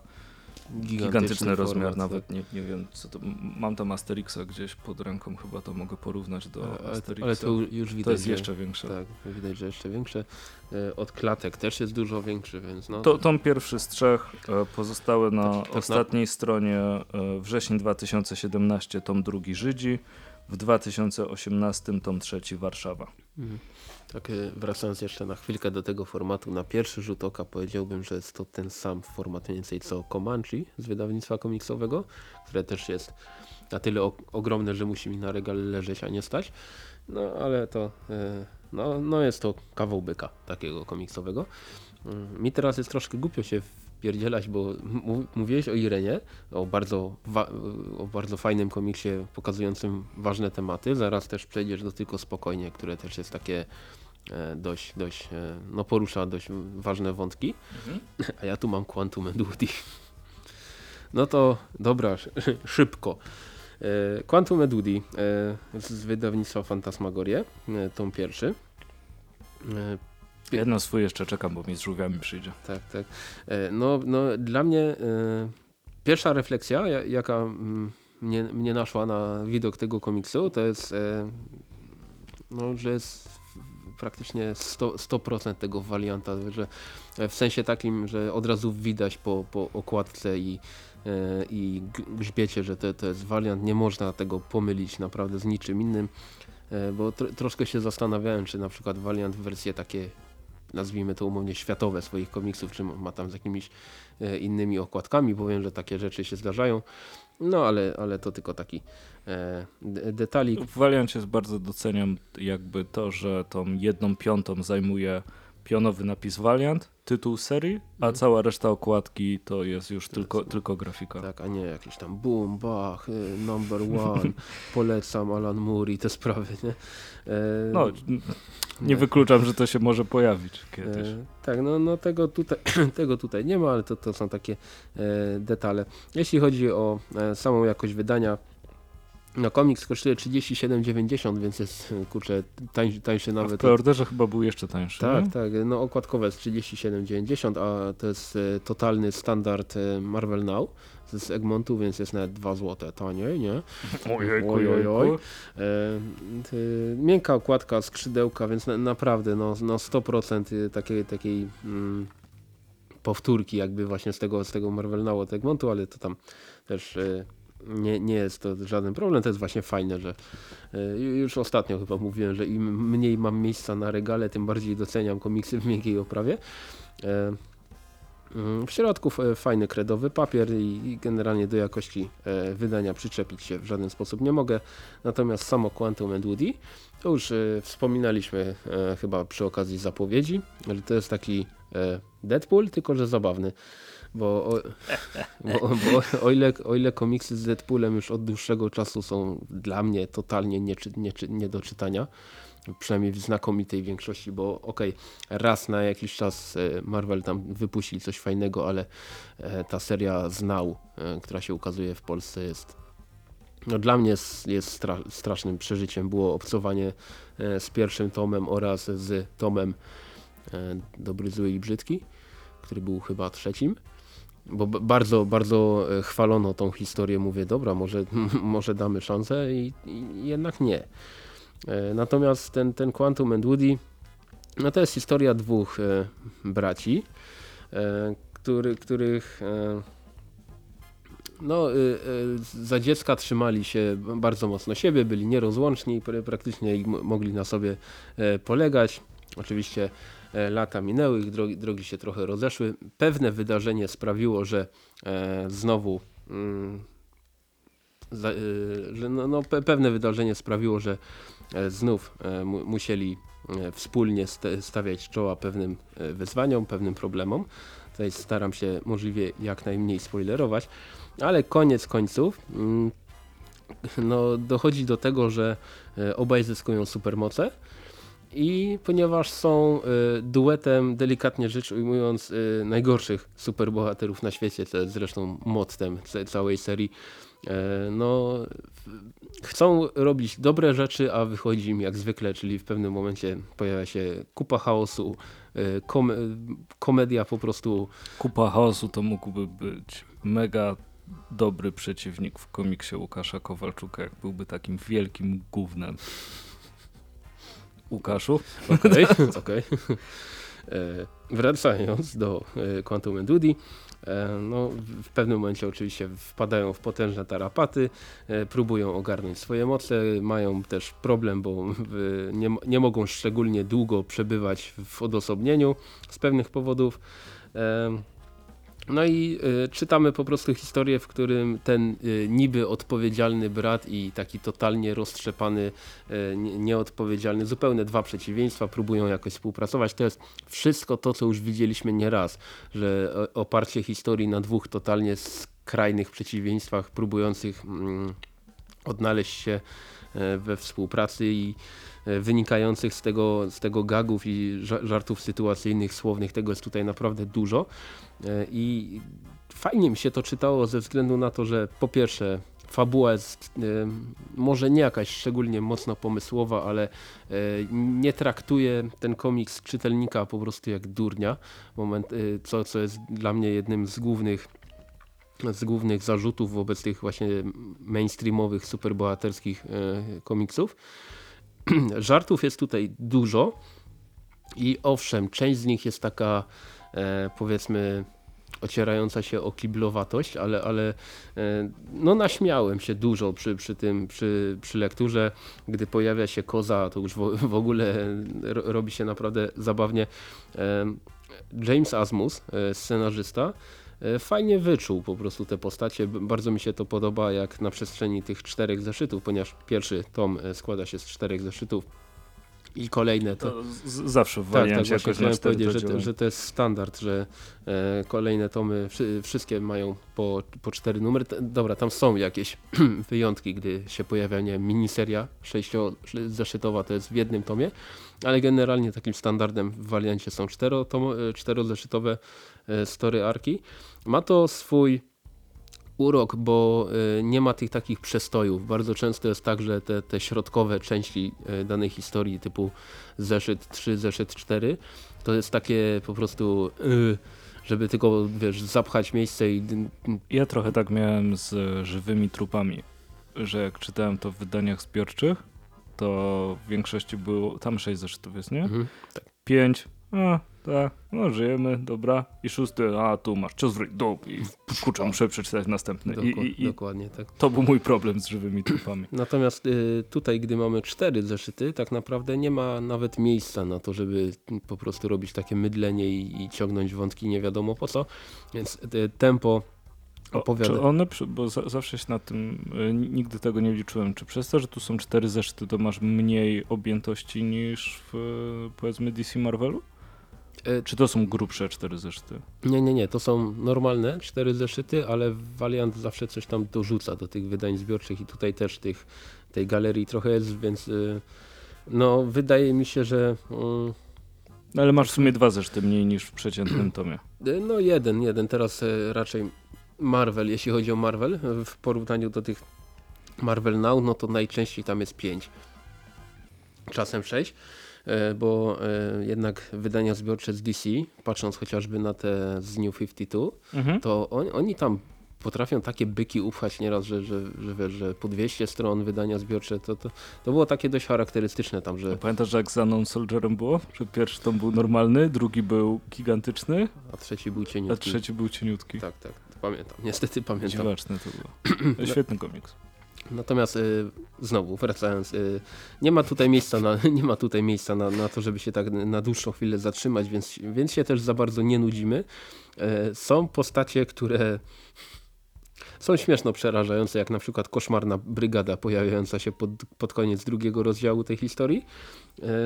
Speaker 1: gigantyczny, gigantyczny rozmiar, nawet nie, nie wiem, co to, mam tam Asterixa gdzieś pod ręką, chyba to mogę porównać do ale, Asterixa.
Speaker 2: Ale to już widać,
Speaker 1: to jest jeszcze większe.
Speaker 2: Tak, widać, że jeszcze większe. E, od klatek też jest dużo większy, więc no.
Speaker 1: To, tom pierwszy z trzech, e, pozostałe na tak, tak ostatniej na... stronie e, wrzesień 2017, tom drugi Żydzi, w 2018 tom trzeci Warszawa.
Speaker 2: Tak, wracając jeszcze na chwilkę do tego formatu, na pierwszy rzut oka powiedziałbym, że jest to ten sam format mniej więcej co Comanche z wydawnictwa komiksowego, które też jest na tyle ogromne, że musi mi na regale leżeć, a nie stać. No ale to, y, no, no jest to kawał byka takiego komiksowego. Y, mi teraz jest troszkę głupio się pierdzielać, bo mówiłeś o Irenie, o bardzo, o bardzo fajnym komiksie pokazującym ważne tematy. Zaraz też przejdziesz do Tylko Spokojnie, które też jest takie e, dość, dość e, no porusza dość ważne wątki. Mhm. *laughs* A ja tu mam Quantum Duty. No to dobra, szybko. E, Quantum Duty z wydawnictwa Fantasmagorie, tom pierwszy.
Speaker 1: Jedno swój jeszcze czekam, bo mi z żółwiami przyjdzie.
Speaker 2: Tak, tak. E, no, no dla mnie e, pierwsza refleksja, jaka mm, mnie, mnie naszła na widok tego komiksu, to jest, e, no, że jest praktycznie 100%, 100 tego warianta, że w sensie takim, że od razu widać po, po okładce i, i grzbiecie, że to, to jest wariant, nie można tego pomylić naprawdę z niczym innym, bo tr troszkę się zastanawiałem, czy na przykład wariant wersje takie nazwijmy to umownie światowe swoich komiksów, czy ma tam z jakimiś e, innymi okładkami, powiem, że takie rzeczy się zdarzają. No ale, ale to tylko taki e, detalik.
Speaker 1: W Valiancie bardzo doceniam jakby to, że tą jedną piątą zajmuje pionowy napis Valiant, tytuł serii, a
Speaker 2: Mhm.
Speaker 1: cała reszta okładki to jest już tylko, tylko grafika.
Speaker 2: Tak, a nie jakieś tam boom, bach, y, number *laughs* one, polecam Alan Moore i te sprawy, nie? E,
Speaker 1: No, n- nie wykluczam, że to się może pojawić kiedyś.
Speaker 2: E, tak, no, no tego, tutaj, *clears throat* tego tutaj nie ma, ale to, to są takie e, detale. Jeśli chodzi o e, samą jakość wydania, no komiks kosztuje 37,90, więc jest kurczę tańszy, tańszy
Speaker 1: A w
Speaker 2: nawet.
Speaker 1: preorderze chyba był jeszcze tańszy.
Speaker 2: tak,
Speaker 1: nie?
Speaker 2: tak, no okładkowe jest 37,90, a to jest e, totalny standard e, Marvel Now z Egmontu, więc jest nawet 2 zł taniej, nie?
Speaker 1: Ojejku,
Speaker 2: Oj, oj. E, ty, miękka okładka, skrzydełka, więc na, naprawdę no, no 100% takiej, takiej mm, powtórki jakby właśnie z tego, z tego Marvel Now od Egmontu, ale to tam też e, nie, nie jest to żaden problem. To jest właśnie fajne, że e, już ostatnio chyba mówiłem, że im mniej mam miejsca na regale, tym bardziej doceniam komiksy w miękkiej oprawie. E, mm, w środku fajny kredowy papier i generalnie do jakości e, wydania przyczepić się w żaden sposób nie mogę. Natomiast samo Quantum and Woody, to już e, wspominaliśmy e, chyba przy okazji zapowiedzi, że to jest taki Deadpool, tylko że zabawny. Bo, o, bo, bo o, ile, o ile komiksy z Deadpoolem już od dłuższego czasu są dla mnie totalnie nie, nie, nie do czytania, przynajmniej w znakomitej większości, bo okej, raz na jakiś czas e, Marvel tam wypuści coś fajnego, ale e, ta seria Znał, e, która się ukazuje w Polsce jest no dla mnie jest, stra strasznym przeżyciem było obcowanie z pierwszym tomem oraz z tomem Dobry, Zły i Brzydki, który był chyba trzecim. Bo bardzo, bardzo e, chwalono tą historię. Mówię, dobra, może, *laughs* może damy szansę i, i jednak nie. E, Natomiast ten, ten Quantum and Woody, no to jest historia dwóch e, braci, który, których no, za dziecka trzymali się bardzo mocno siebie, byli nierozłączni, pr- praktycznie mogli na sobie polegać. Oczywiście lata minęły, ich drogi, drogi się trochę rozeszły. Pewne wydarzenie sprawiło, że e, znowu mm, y, że no, no, pe, pewne wydarzenie sprawiło, że e, znów e, mu, musieli e, wspólnie st stawiać czoła pewnym e, wyzwaniom, pewnym problemom. Tutaj staram się możliwie jak najmniej spoilerować, ale koniec końców mm, no, dochodzi do tego, że e, obaj zyskują supermoce i ponieważ są e, duetem, delikatnie rzecz ujmując, e, najgorszych superbohaterów na świecie, co jest zresztą mottem ca- całej serii, e, no chcą robić dobre rzeczy, a wychodzi im jak zwykle, czyli w pewnym momencie pojawia się kupa chaosu, e, kom komedia po prostu
Speaker 1: Kupa chaosu to mógłby być mega dobry przeciwnik w komiksie Łukasza Kowalczuka, jak byłby takim wielkim gównem. Łukaszu?
Speaker 2: Okej, *laughs* *laughs* okej. E, Wracając do e, Quantum and Woody, e, no, w- pewnym momencie oczywiście wpadają w potężne tarapaty, próbują ogarnąć swoje moce, mają też problem, bo nie, nie mogą szczególnie długo przebywać w odosobnieniu z pewnych powodów. No i y, czytamy po prostu historię, w którym ten y, niby odpowiedzialny brat i taki totalnie roztrzepany, y, nie- nieodpowiedzialny, zupełnie dwa przeciwieństwa próbują jakoś współpracować. To jest wszystko to, co już widzieliśmy nieraz, że oparcie historii na dwóch totalnie skrajnych przeciwieństwach próbujących mm, odnaleźć się e, we współpracy i wynikających z tego, z tego gagów i ża- żartów sytuacyjnych, słownych, tego jest tutaj naprawdę dużo. E, I fajnie mi się to czytało ze względu na to, że po pierwsze fabuła jest e, może nie jakaś szczególnie mocno pomysłowa, ale e, nie traktuje ten komiks czytelnika po prostu jak durnia, moment, e, co, co jest dla mnie jednym z głównych z głównych zarzutów wobec tych właśnie mainstreamowych, superbohaterskich e, komiksów. *clears throat* Żartów jest tutaj dużo i owszem, część z nich jest taka e, powiedzmy ocierająca się o kiblowatość, ale, ale e, no naśmiałem się dużo przy, przy tym, przy, przy lekturze. Gdy pojawia się koza, to już w, ogóle ro, robi się naprawdę zabawnie. E, James Asmus, e, scenarzysta, fajnie wyczuł po prostu te postacie. Bardzo mi się to podoba, jak na przestrzeni tych czterech zeszytów, ponieważ pierwszy tom e, składa się z czterech zeszytów. I kolejne to.
Speaker 1: to z, zawsze w
Speaker 2: tak, tak,
Speaker 1: jakoś
Speaker 2: chciałem powiedzieć, że, że to jest standard, że e, kolejne tomy wszy, wszystkie mają po, po cztery numery. Dobra, tam są jakieś *clears throat* wyjątki, gdy się pojawia nie wiem, miniseria sześciozeszytowa, to jest w jednym tomie, ale generalnie takim standardem w wariancie są czterotom- e, czterozeszytowe e, story arki. Ma to swój urok, bo y, nie ma tych takich przestojów. Bardzo często jest tak, że te, te środkowe części y, danej historii typu zeszyt 3, zeszyt 4 to jest takie po prostu y, żeby tylko wiesz, zapchać miejsce i...
Speaker 1: Ja trochę tak miałem z żywymi trupami, że jak czytałem to w wydaniach zbiorczych, to w większości było, tam 6 zeszytów jest, nie?
Speaker 2: Mhm, tak.
Speaker 1: 5, a, tak, no żyjemy, dobra. I szósty, a tu masz czas w dół i kurczę, muszę przeczytać następny. I, i, i
Speaker 2: dokładnie, tak.
Speaker 1: to był mój problem z żywymi trupami. *clears throat*
Speaker 2: Natomiast y, tutaj, gdy mamy cztery zeszyty, tak naprawdę nie ma nawet miejsca na to, żeby po prostu robić takie mydlenie i, i ciągnąć wątki nie wiadomo po co. Więc y, tempo opowiada.
Speaker 1: Czy one, bo za, zawsze się na tym, y, nigdy tego nie liczyłem, czy przez to, że tu są cztery zeszyty, to masz mniej objętości niż w powiedzmy DC Marvelu? E, czy to są grubsze cztery zeszyty?
Speaker 2: Nie, nie, nie. To są normalne cztery zeszyty, ale Valiant zawsze coś tam dorzuca do tych wydań zbiorczych i tutaj też tych, tej galerii trochę jest, więc y, no wydaje mi się, że... Mm,
Speaker 1: no, ale masz w sumie dwa zeszyty mniej niż w przeciętnym tomie. *clears throat*
Speaker 2: Y, no jeden, jeden. Teraz y, raczej Marvel, jeśli chodzi o Marvel, w porównaniu do tych Marvel Now, no to najczęściej tam jest pięć. Czasem sześć. E, bo e, jednak wydania zbiorcze z DC, patrząc chociażby na te z New 52, mhm. to on, oni tam potrafią takie byki upchać nieraz, że, że, że, że po 200 stron wydania zbiorcze, to, to, to było takie dość charakterystyczne tam, że...
Speaker 1: pamiętasz, jak z Unknown Soldierem było? Że pierwszy tom był normalny, drugi był gigantyczny,
Speaker 2: a trzeci był cieniutki.
Speaker 1: A trzeci był cieniutki.
Speaker 2: Tak, tak, pamiętam, niestety pamiętam.
Speaker 1: Dziwaczne to było. *clears throat* Świetny komiks.
Speaker 2: Natomiast y, znowu wracając, y, nie ma tutaj miejsca, na, *laughs* nie ma tutaj miejsca na, na to, żeby się tak na dłuższą chwilę zatrzymać, więc, więc się też za bardzo nie nudzimy. Y, są postacie, które są śmieszno przerażające, jak na przykład koszmarna brygada pojawiająca się pod, pod koniec drugiego rozdziału tej historii.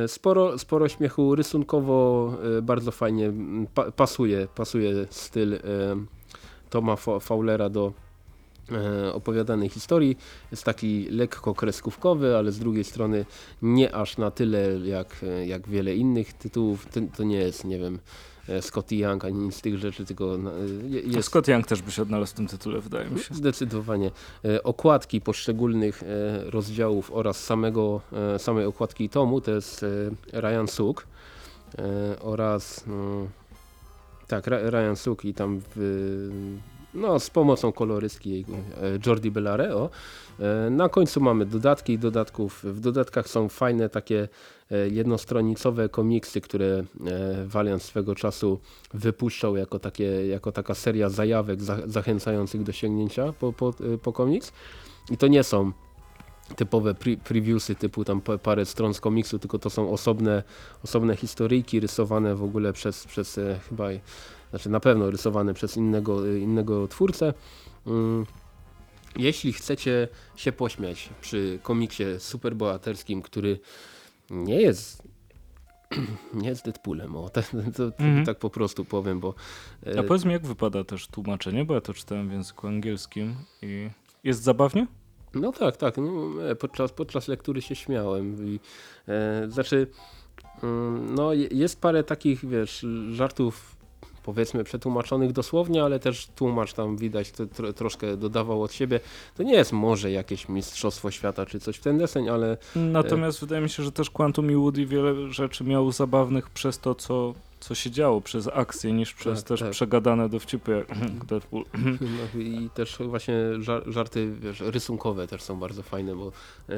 Speaker 2: Y, sporo, sporo śmiechu rysunkowo y, bardzo fajnie pa, pasuje, pasuje styl Toma Fowlera do E, opowiadanej historii. Jest taki lekko kreskówkowy, ale z drugiej strony nie aż na tyle jak, e, jak wiele innych tytułów. To nie jest, nie wiem, e, Scotty Young ani nic z tych rzeczy, tylko
Speaker 1: jest... Scott Young też by się odnalazł w tym tytule, wydaje mi się.
Speaker 2: Zdecydowanie. Okładki poszczególnych rozdziałów oraz samego, samej okładki tomu to jest Ryan Suk oraz mm, tak, Ryan Suk i tam w, no, z pomocą kolorystki e, Jordi Bellareo. E, na końcu mamy dodatki dodatków. W dodatkach są fajne takie e, jednostronicowe komiksy, które Valiant swego czasu wypuszczał jako, takie, jako taka seria zajawek zachęcających do sięgnięcia po, po, po komiks. I to nie są typowe pre previewsy typu tam parę stron z komiksu, tylko to są osobne, osobne historyjki rysowane w ogóle przez, przez chyba znaczy na pewno rysowane przez innego, innego twórcę. Mm, jeśli chcecie się pośmiać przy komiksie superbohaterskim, który nie jest *clears throat* nie jest Deadpoolem, o, *laughs* to, to, mhm. tak po prostu powiem, bo...
Speaker 1: E, A powiedz mi, jak wypada też tłumaczenie, bo ja to czytałem w języku angielskim i jest zabawnie?
Speaker 2: No tak, tak, no, e, podczas, podczas lektury się śmiałem i e, znaczy mm, no jest parę takich, wiesz, żartów powiedzmy przetłumaczonych dosłownie, ale też tłumacz tam widać to, tro, troszkę dodawał od siebie. To nie jest może jakieś mistrzostwo świata czy coś w ten deseń, ale...
Speaker 1: Natomiast e... wydaje mi się, że też Quantum i Woody wiele rzeczy miał zabawnych przez to, co co się działo przez akcję, niż przez tak, też tak. przegadane dowcipy jak *clears throat* Deadpool. *clears throat*
Speaker 2: No, I też właśnie żarty wiesz, rysunkowe też są bardzo fajne, bo e,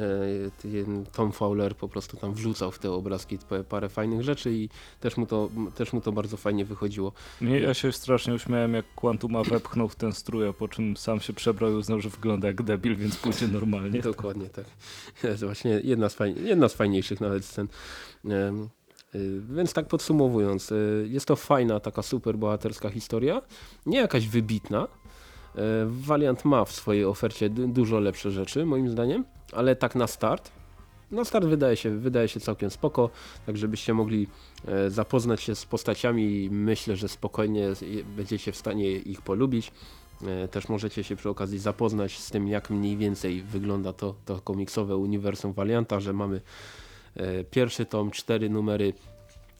Speaker 2: Tom Fowler po prostu tam wrzucał w te obrazki parę fajnych rzeczy i też mu to, też mu to bardzo fajnie wychodziło.
Speaker 1: Nie, ja się strasznie uśmiałem jak Quantuma wepchnął w ten strój, a po czym sam się przebrał i uznał, że wygląda jak debil, więc pójdzie normalnie. *laughs*
Speaker 2: Dokładnie tak. To jest właśnie jedna z, fajn jedna z fajniejszych nawet scen. Więc tak podsumowując, y, jest to fajna, taka super bohaterska historia, nie jakaś wybitna. Y, Valiant ma w swojej ofercie dużo lepsze rzeczy, moim zdaniem, ale tak na start no start wydaje się, wydaje się całkiem spoko, tak żebyście mogli e, zapoznać się z postaciami myślę, że spokojnie będziecie w stanie ich polubić. E, też możecie się przy okazji zapoznać z tym, jak mniej więcej wygląda to, to komiksowe uniwersum Valianta, że mamy pierwszy tom, cztery numery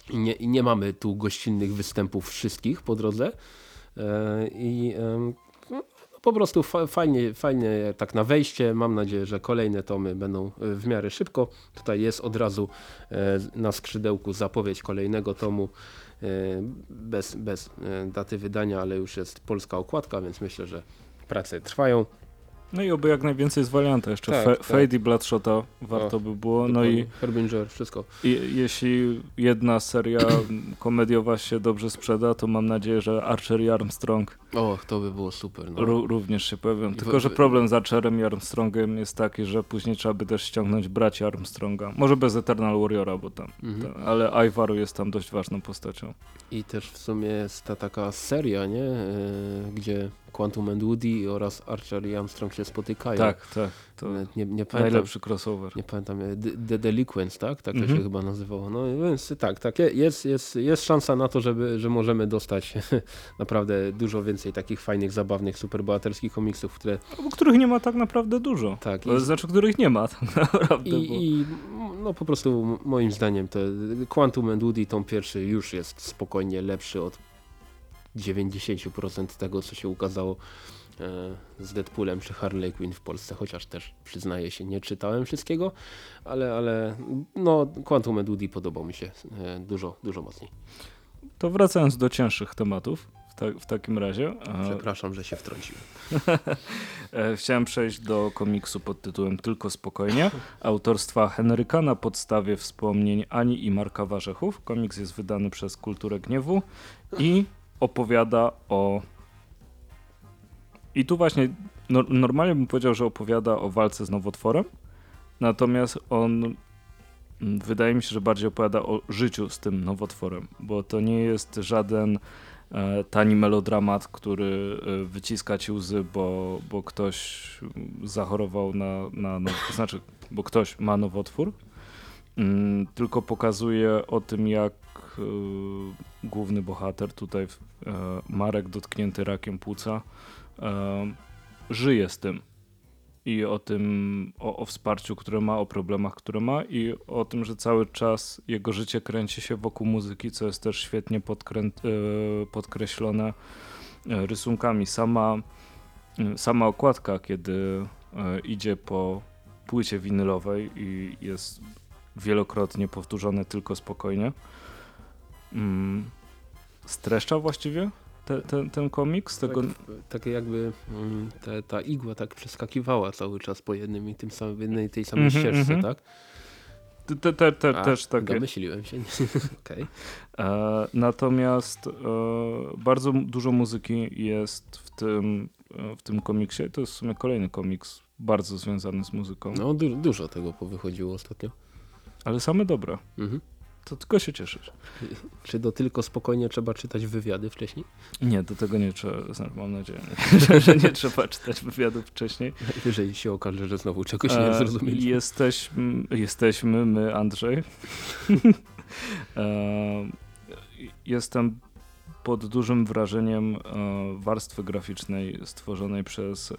Speaker 2: i nie, i nie mamy tu gościnnych występów wszystkich po drodze. E, I no, po prostu fajnie, fajnie tak na wejście. Mam nadzieję, że kolejne tomy będą w miarę szybko. Tutaj jest od razu na skrzydełku zapowiedź kolejnego tomu. E, bez, bez e, daty wydania, ale już jest polska okładka, więc myślę, że prace trwają.
Speaker 1: No i oby jak najwięcej z Valianta. Jeszcze tak, Fe tak. Fade i Bloodshota warto o, by było. No i
Speaker 2: Harbinger, wszystko.
Speaker 1: I, jeśli jedna seria *coughs* komediowa się dobrze sprzeda, to mam nadzieję, że Archer i Armstrong
Speaker 2: o, to by było super. No.
Speaker 1: również się pojawią. Tylko, że problem z Archerem i Armstrongiem jest taki, że później trzeba by też ściągnąć braci Armstronga. Może bez Eternal Warriora, bo tam. Mhm. Ale Ivaru jest tam dość ważną postacią.
Speaker 2: I też w sumie jest ta taka seria, nie? Yy, gdzie Quantum and Woody oraz Archer i Armstrong się spotykają.
Speaker 1: Tak, tak. To nie, nie pamiętam, najlepszy crossover.
Speaker 2: Nie pamiętam, e, The, Delinquents, tak? Tak to mhm. się chyba nazywało. No więc tak, tak. Jest, jest, jest szansa na to, żeby, że możemy dostać *laughs* naprawdę dużo więcej takich fajnych, zabawnych, superbohaterskich komiksów, które...
Speaker 1: Albo których nie ma tak naprawdę dużo. Tak. I... Znaczy, których nie ma tak *laughs* naprawdę.
Speaker 2: I, bo... i no po prostu moim zdaniem to Quantum and Woody tom pierwszy już jest spokojnie lepszy od 90% tego, co się ukazało e, z Deadpoolem czy Harley Quinn w Polsce, chociaż też przyznaję się, nie czytałem wszystkiego, ale, ale no Quantum Woody podobał mi się e, dużo, dużo mocniej.
Speaker 1: To wracając do cięższych tematów, w, ta, w takim razie.
Speaker 2: Przepraszam, że się wtrąciłem. *laughs*
Speaker 1: E, chciałem przejść do komiksu pod tytułem Tylko spokojnie, autorstwa Henryka na podstawie wspomnień Ani i Marka Warzechów. Komiks jest wydany przez Kulturę Gniewu i opowiada o. I tu właśnie no, normalnie bym powiedział, że opowiada o walce z nowotworem, natomiast on mm, wydaje mi się, że bardziej opowiada o życiu z tym nowotworem, bo to nie jest żaden e, tani melodramat, który e, wyciska ci łzy, bo, bo ktoś zachorował na, na no, to znaczy, bo ktoś ma nowotwór, mm, tylko pokazuje o tym, jak e, główny bohater, tutaj e, Marek dotknięty rakiem płuca, e, żyje z tym i o tym, o, o, wsparciu, które ma, o problemach, które ma i o tym, że cały czas jego życie kręci się wokół muzyki, co jest też świetnie podkreślone rysunkami. Sama, sama okładka, kiedy idzie po płycie winylowej i jest wielokrotnie powtórzone tylko spokojnie, mm, streszcza właściwie te, te, ten komiks?
Speaker 2: Tego... Tak, tak jakby mm, te, ta igła tak przeskakiwała cały czas po jednym i tym samym, jednej tej samej mm -hmm, ścieżce, mm -hmm. tak?
Speaker 1: Te, te, te, A, też takie.
Speaker 2: Domyśliłem się. *laughs* okay.
Speaker 1: e, natomiast e, bardzo dużo muzyki jest w tym, e, w tym komiksie. To jest w sumie kolejny komiks bardzo związany z muzyką.
Speaker 2: No, du dużo tego powychodziło ostatnio.
Speaker 1: Ale same dobre. Mhm. To tylko się cieszysz.
Speaker 2: Czy do tylko spokojnie trzeba czytać wywiady wcześniej?
Speaker 1: Nie, do tego nie trzeba, znaczy, mam nadzieję, *laughs* *laughs* że, że nie trzeba czytać wywiadów wcześniej.
Speaker 2: Jeżeli się okaże, że znowu czegoś nie e, zrozumieliśmy.
Speaker 1: Jesteś, jesteśmy my, Andrzej. *laughs* e, jestem pod dużym wrażeniem e, warstwy graficznej stworzonej przez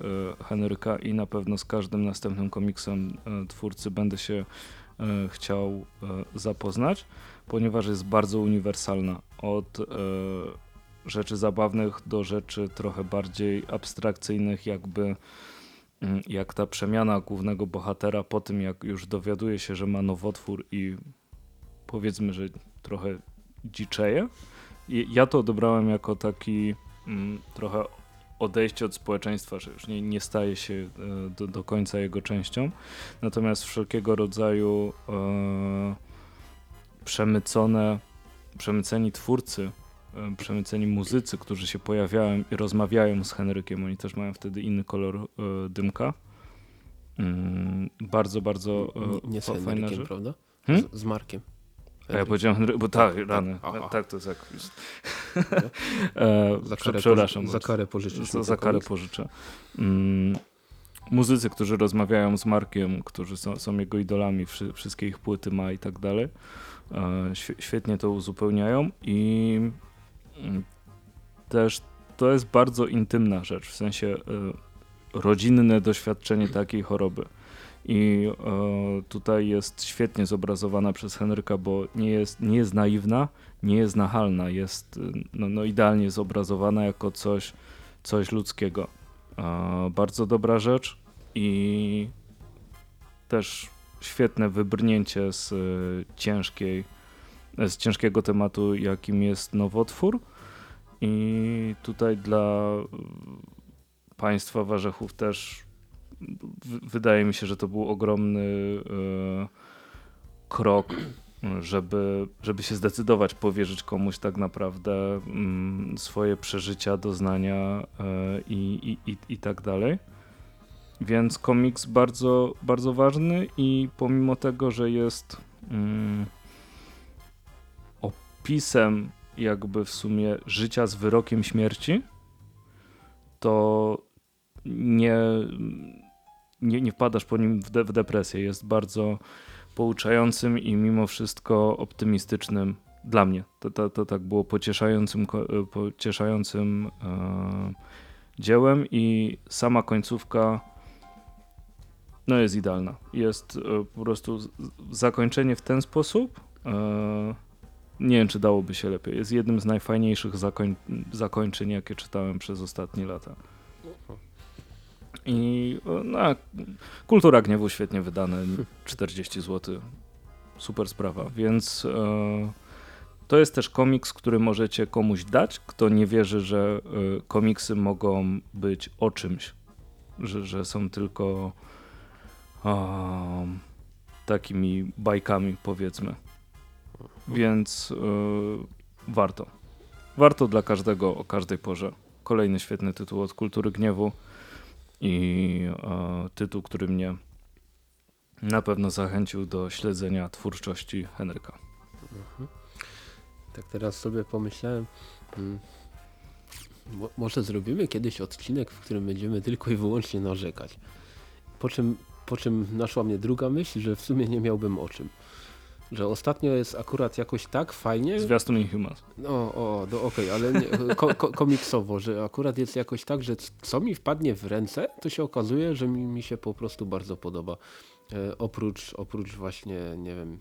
Speaker 1: Henryka i na pewno z każdym następnym komiksem twórcy będę się chciał e, zapoznać, ponieważ jest bardzo uniwersalna. Od e, rzeczy zabawnych do rzeczy trochę bardziej abstrakcyjnych, jakby mm, jak ta przemiana głównego bohatera po tym, jak już dowiaduje się, że ma nowotwór i powiedzmy, że trochę dziczeje. ja to odebrałem jako taki mm, trochę odejście od społeczeństwa, że już nie, nie staje się e, do, do końca jego częścią. Natomiast wszelkiego rodzaju e, przemycone, przemyceni twórcy, e, przemyceni muzycy, którzy się pojawiają i rozmawiają z Henrykiem, oni też mają wtedy inny kolor e, dymka. Mm, bardzo, bardzo
Speaker 2: e, nie, nie z Henrykiem, rzecz. prawda? Hmm? Z, z Markiem.
Speaker 1: A ja powiedziałem Henry, bo tak, tak rany. Tak, tak to jest jak... *laughs* e, za karę, przepraszam.
Speaker 2: Za karę pożyczę.
Speaker 1: Za, za karę pożyczę. Mm, muzycy, którzy rozmawiają z Markiem, którzy są, są jego idolami, wszy, wszystkie ich płyty ma i tak dalej. E, świetnie to uzupełniają i mm, też to jest bardzo intymna rzecz, w sensie e, rodzinne doświadczenie takiej choroby. I e, tutaj jest świetnie zobrazowana przez Henryka, bo nie jest, nie jest naiwna, nie jest nachalna, jest no, no idealnie zobrazowana jako coś, coś ludzkiego. E, bardzo dobra rzecz i też świetne wybrnięcie z e, ciężkiej, z ciężkiego tematu, jakim jest nowotwór. I tutaj dla państwa warzechów też wydaje mi się, że to był ogromny e, krok, żeby, żeby się zdecydować powierzyć komuś tak naprawdę mm, swoje przeżycia, doznania e, i, i, i, tak dalej. Więc komiks bardzo, bardzo ważny i pomimo tego, że jest mm, opisem jakby w sumie życia z wyrokiem śmierci, to nie, nie, nie wpadasz po nim w, de, w depresję. Jest bardzo pouczającym i mimo wszystko optymistycznym dla mnie. To, to, to tak było pocieszającym, pocieszającym e, dziełem i sama końcówka no jest idealna. Jest e, po prostu zakończenie w ten sposób. E, nie wiem, czy dałoby się lepiej. Jest jednym z najfajniejszych zakoń zakończeń, jakie czytałem przez ostatnie lata. I no, Kultura Gniewu świetnie wydane, 40 zł. Super sprawa, więc e, to jest też komiks, który możecie komuś dać, kto nie wierzy, że e, komiksy mogą być o czymś, że, że są tylko takimi bajkami, powiedzmy. Więc e, warto. Warto dla każdego o każdej porze. Kolejny świetny tytuł od Kultury Gniewu i e, tytuł, który mnie na pewno zachęcił do śledzenia twórczości Henryka. Mhm.
Speaker 2: Tak teraz sobie pomyślałem, hmm, może zrobimy kiedyś odcinek, w którym będziemy tylko i wyłącznie narzekać. Po czym, po czym naszła mnie druga myśl, że w sumie nie miałbym o czym. Że ostatnio jest akurat jakoś tak fajnie.
Speaker 1: Zwiastun Inhumans.
Speaker 2: No, o, no, okej, okay, ale nie, ko, ko, komiksowo, że akurat jest jakoś tak, że co mi wpadnie w ręce, to się okazuje, że mi, mi się po prostu bardzo podoba. E, oprócz, oprócz właśnie, nie wiem,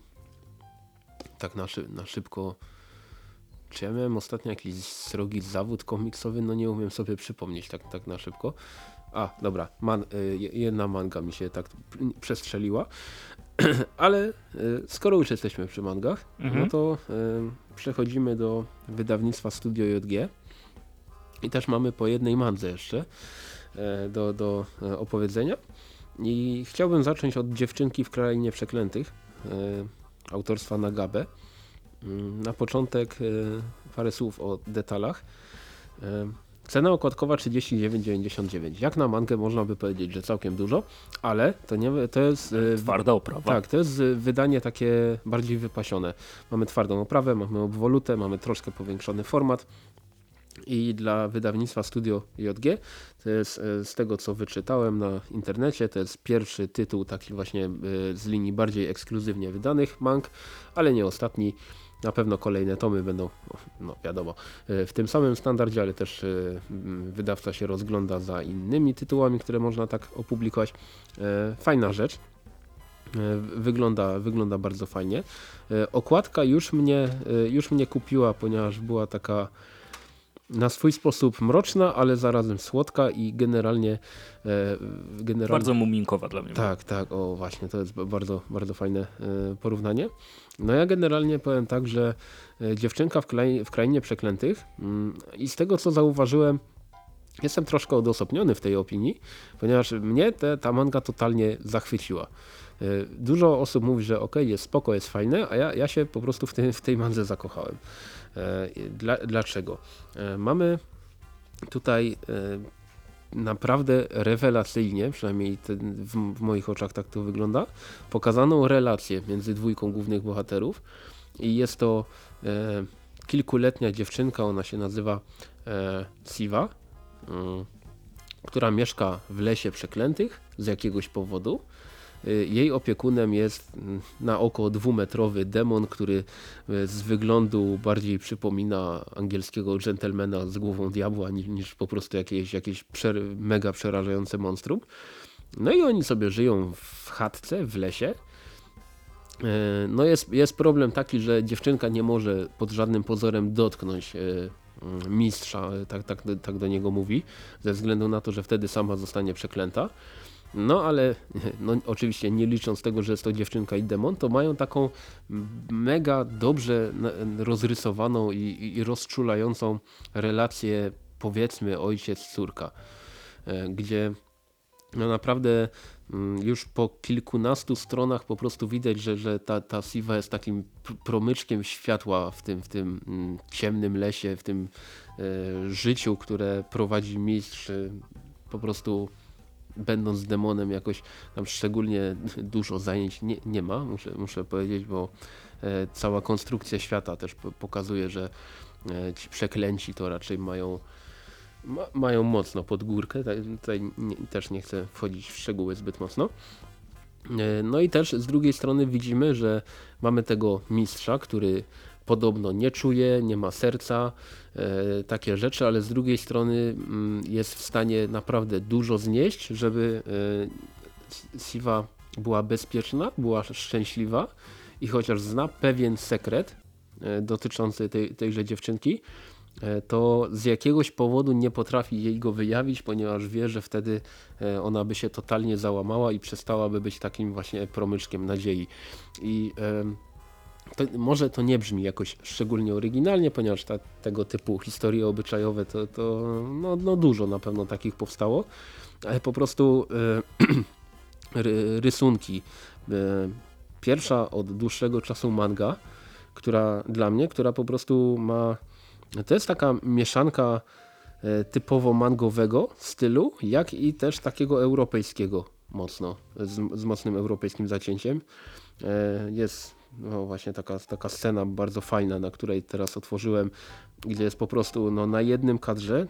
Speaker 2: tak na, szy, na szybko. Czy ja miałem ostatnio jakiś srogi zawód komiksowy? No nie umiem sobie przypomnieć tak, tak na szybko. A, dobra, man, y, jedna manga mi się tak przestrzeliła. *clears throat* Ale y, skoro już jesteśmy przy mangach, mhm. no to y, przechodzimy do wydawnictwa Studio JG. I też mamy po jednej mandze jeszcze do, do opowiedzenia. I chciałbym zacząć od Dziewczynki w Krainie Przeklętych autorstwa Nagabe. Mm, na początek parę słów o detalach. Cena okładkowa 39,99. Jak na mankę można by powiedzieć, że całkiem dużo, ale to nie to jest
Speaker 1: twarda oprawa.
Speaker 2: Tak, to jest wydanie takie bardziej wypasione. Mamy twardą oprawę, mamy obwolutę, mamy troszkę powiększony format. I dla wydawnictwa Studio JG, to jest e, z tego co wyczytałem na internecie, to jest pierwszy tytuł taki właśnie z linii bardziej ekskluzywnie wydanych mang, ale nie ostatni. Na pewno kolejne tomy będą, no wiadomo, e, w tym samym standardzie, ale też e, wydawca się rozgląda za innymi tytułami, które można tak opublikować. E, fajna rzecz. Wygląda, wygląda bardzo fajnie. Okładka już mnie, już mnie kupiła, ponieważ była taka na swój sposób mroczna, ale zarazem słodka i generalnie, e,
Speaker 1: generalnie... bardzo muminkowa dla mnie.
Speaker 2: Tak, tak, o właśnie, to jest bardzo, bardzo fajne e, porównanie. No ja generalnie powiem tak, że e, dziewczynka w, klai, w krainie przeklętych mm, i z tego co zauważyłem, jestem troszkę odosobniony w tej opinii, ponieważ mnie te, ta manga totalnie zachwyciła. Dużo osób mówi, że ok, jest spoko, jest fajne, a ja, ja się po prostu w, tej, w tej mandze zakochałem. E, dla, dlaczego? E, mamy tutaj e, naprawdę rewelacyjnie, przynajmniej ten, w, w, moich oczach tak to wygląda, pokazaną relację między dwójką głównych bohaterów i jest to e, kilkuletnia dziewczynka, ona się nazywa e, Siva. Mm. która mieszka w lesie przeklętych z jakiegoś powodu. Y, jej opiekunem jest mm, na oko dwumetrowy demon, który y, z wyglądu bardziej przypomina angielskiego gentlemana z głową diabła niż, po prostu jakieś, jakieś mega przerażające monstrum. No i oni sobie żyją w chatce, w lesie. Y, no jest, jest problem taki, że dziewczynka nie może pod żadnym pozorem dotknąć mm, mistrza, tak, tak, tak do niego mówi, ze względu na to, że wtedy sama zostanie przeklęta. No ale *laughs* no, oczywiście nie licząc tego, że jest to dziewczynka i demon, to mają taką mega dobrze rozrysowaną i, i rozczulającą relację powiedzmy ojciec-córka, e, gdzie no naprawdę mm, już po kilkunastu stronach po prostu widać, że, że ta, ta Siwa jest takim promyczkiem światła w tym, w tym mm, ciemnym lesie, w tym e, życiu, które prowadzi mistrz po prostu będąc demonem jakoś tam szczególnie dużo zajęć nie, nie ma, muszę, muszę powiedzieć, bo e, cała konstrukcja świata też pokazuje, że e, ci przeklęci to raczej mają ma, mają mocno pod górkę, tutaj nie, też nie chcę wchodzić w szczegóły zbyt mocno. E, no i też z drugiej strony widzimy, że mamy tego mistrza, który podobno nie czuje, nie ma serca, e, takie rzeczy, ale z drugiej strony mm, jest w stanie naprawdę dużo znieść, żeby e, Siwa była bezpieczna, była szczęśliwa i chociaż zna pewien sekret e, dotyczący tej, tejże dziewczynki, to z jakiegoś powodu nie potrafi jej go wyjawić, ponieważ wie, że wtedy ona by się totalnie załamała i przestałaby być takim właśnie promyczkiem nadziei. I to, może to nie brzmi jakoś szczególnie oryginalnie, ponieważ ta, tego typu historie obyczajowe to, to no, no dużo na pewno takich powstało, ale po prostu e, *clears throat* rysunki. E, pierwsza od dłuższego czasu manga, która dla mnie, która po prostu ma, to jest taka mieszanka e, typowo mangowego stylu, jak i też takiego europejskiego mocno, z, z mocnym europejskim zacięciem. Jest no właśnie taka, taka scena bardzo fajna, na której teraz otworzyłem, gdzie jest po prostu no, na jednym kadrze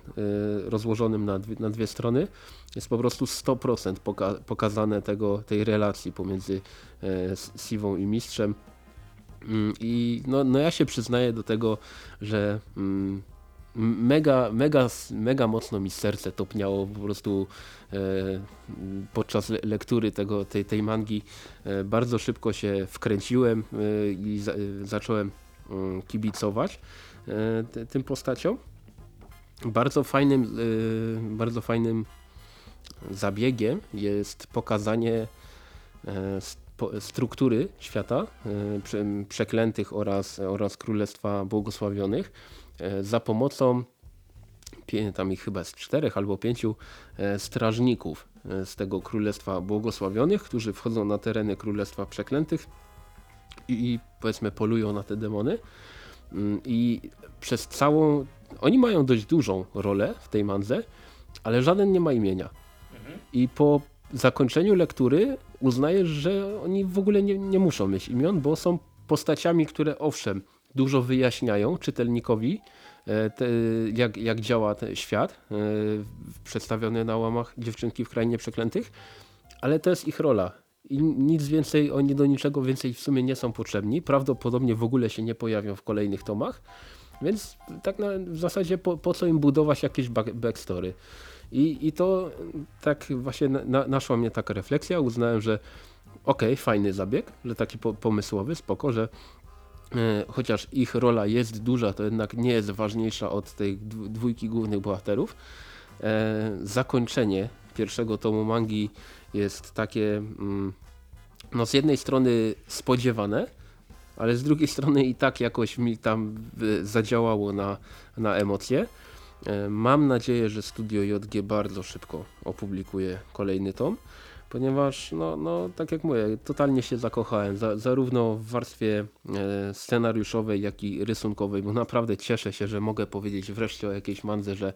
Speaker 2: y, rozłożonym na dwie, na dwie strony jest po prostu 100% poka pokazane tego, tej relacji pomiędzy y, Siwą i Mistrzem. Mm, I no, no ja się przyznaję do tego, że mm, mega, mega, mega mocno mi serce topniało po prostu e, podczas lektury tego, tej, tej mangi. E, bardzo szybko się wkręciłem e, i za, zacząłem mm, kibicować e, tym postaciom. Bardzo fajnym, e, bardzo fajnym zabiegiem jest pokazanie e, struktury świata przeklętych oraz, oraz królestwa błogosławionych E, za pomocą tam ich chyba z czterech albo pięciu e, strażników e, z tego Królestwa Błogosławionych, którzy wchodzą na tereny Królestwa Przeklętych i, i powiedzmy polują na te demony. Mm, I przez całą... Oni mają dość dużą rolę w tej mandze, ale żaden nie ma imienia. I po zakończeniu lektury uznajesz, że oni w ogóle nie, nie muszą mieć imion, bo są postaciami, które owszem, dużo wyjaśniają czytelnikowi, e, te, jak, jak działa ten świat e, przedstawiony na łamach Dziewczynki w Krainie Przeklętych, ale to jest ich rola. I nic więcej, oni do niczego więcej w sumie nie są potrzebni. Prawdopodobnie w ogóle się nie pojawią w kolejnych tomach. Więc tak na, w zasadzie po, po co im budować jakieś back, backstory. I, I to tak właśnie na, naszła mnie taka refleksja. Uznałem, że okej, okay, fajny zabieg, że taki po, pomysłowy, spoko, że chociaż ich rola jest duża, to jednak nie jest ważniejsza od tej dwójki głównych bohaterów. E, zakończenie pierwszego tomu mangi jest takie mm, no z jednej strony spodziewane, ale z drugiej strony i tak jakoś mi tam zadziałało na, na emocje. E, mam nadzieję, że studio JG bardzo szybko opublikuje kolejny tom ponieważ no, no tak jak mówię, totalnie się zakochałem, za, zarówno w warstwie e, scenariuszowej, jak i rysunkowej, bo naprawdę cieszę się, że mogę powiedzieć wreszcie o jakiejś mandze, że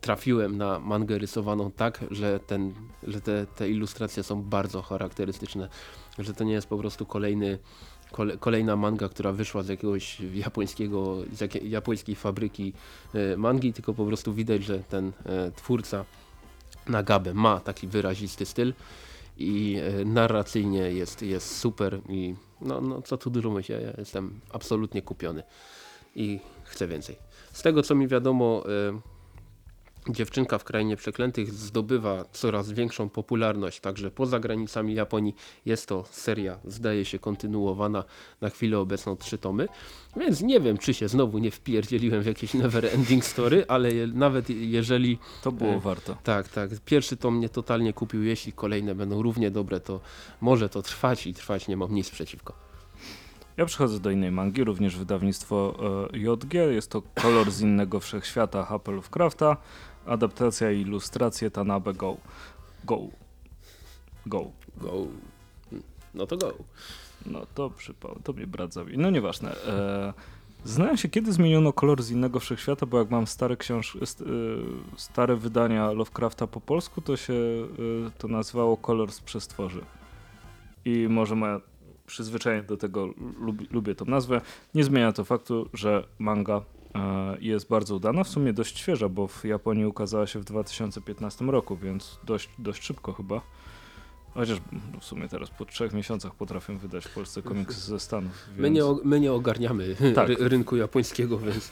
Speaker 2: trafiłem na mangę rysowaną tak, że, ten, że te, te ilustracje są bardzo charakterystyczne, że to nie jest po prostu kolejny kolejna manga, która wyszła z jakiegoś japońskiego, z jakiej, japońskiej fabryki e, mangi, tylko po prostu widać, że ten e, twórca Nagabe ma taki wyrazisty styl i e, narracyjnie jest, jest super i no, no co tu dużo myśleć, ja jestem absolutnie kupiony i chcę więcej. Z tego co mi wiadomo Dziewczynka w Krainie Przeklętych zdobywa coraz większą popularność, także poza granicami Japonii jest to seria, zdaje się, kontynuowana na chwilę obecną trzy tomy, więc nie wiem, czy się znowu nie wpierdzieliłem w jakieś never ending story, ale je, nawet jeżeli...
Speaker 1: To było e, warto.
Speaker 2: Tak, tak. Pierwszy tom mnie totalnie kupił, jeśli kolejne będą równie dobre, to może to trwać i trwać nie mam nic przeciwko.
Speaker 1: Ja przechodzę do innej mangi, również wydawnictwo e, JG. Jest to Kolor z innego wszechświata H.P. Lovecrafta. Adaptacja i ilustracje Tanabe Go. Go. Go.
Speaker 2: Go. No to go.
Speaker 1: No to przypał, to mnie brat zabił. No nieważne. E, Znałem się, kiedy zmieniono kolor z innego wszechświata, bo jak mam stare książ... E, stare wydania Lovecrafta po polsku, to się e, to nazywało kolor z przestworzy. I może moja przyzwyczajenie do tego, lubię, lubię tą nazwę. Nie zmienia to faktu, że manga E, jest bardzo udana, w sumie dość świeża, bo w Japonii ukazała się w 2015 roku, więc dość, dość szybko chyba. Chociaż w sumie teraz po trzech miesiącach potrafię wydać w Polsce komiks ze Stanów.
Speaker 2: Więc... My, nie, my nie ogarniamy *laughs* tak. rynku japońskiego, więc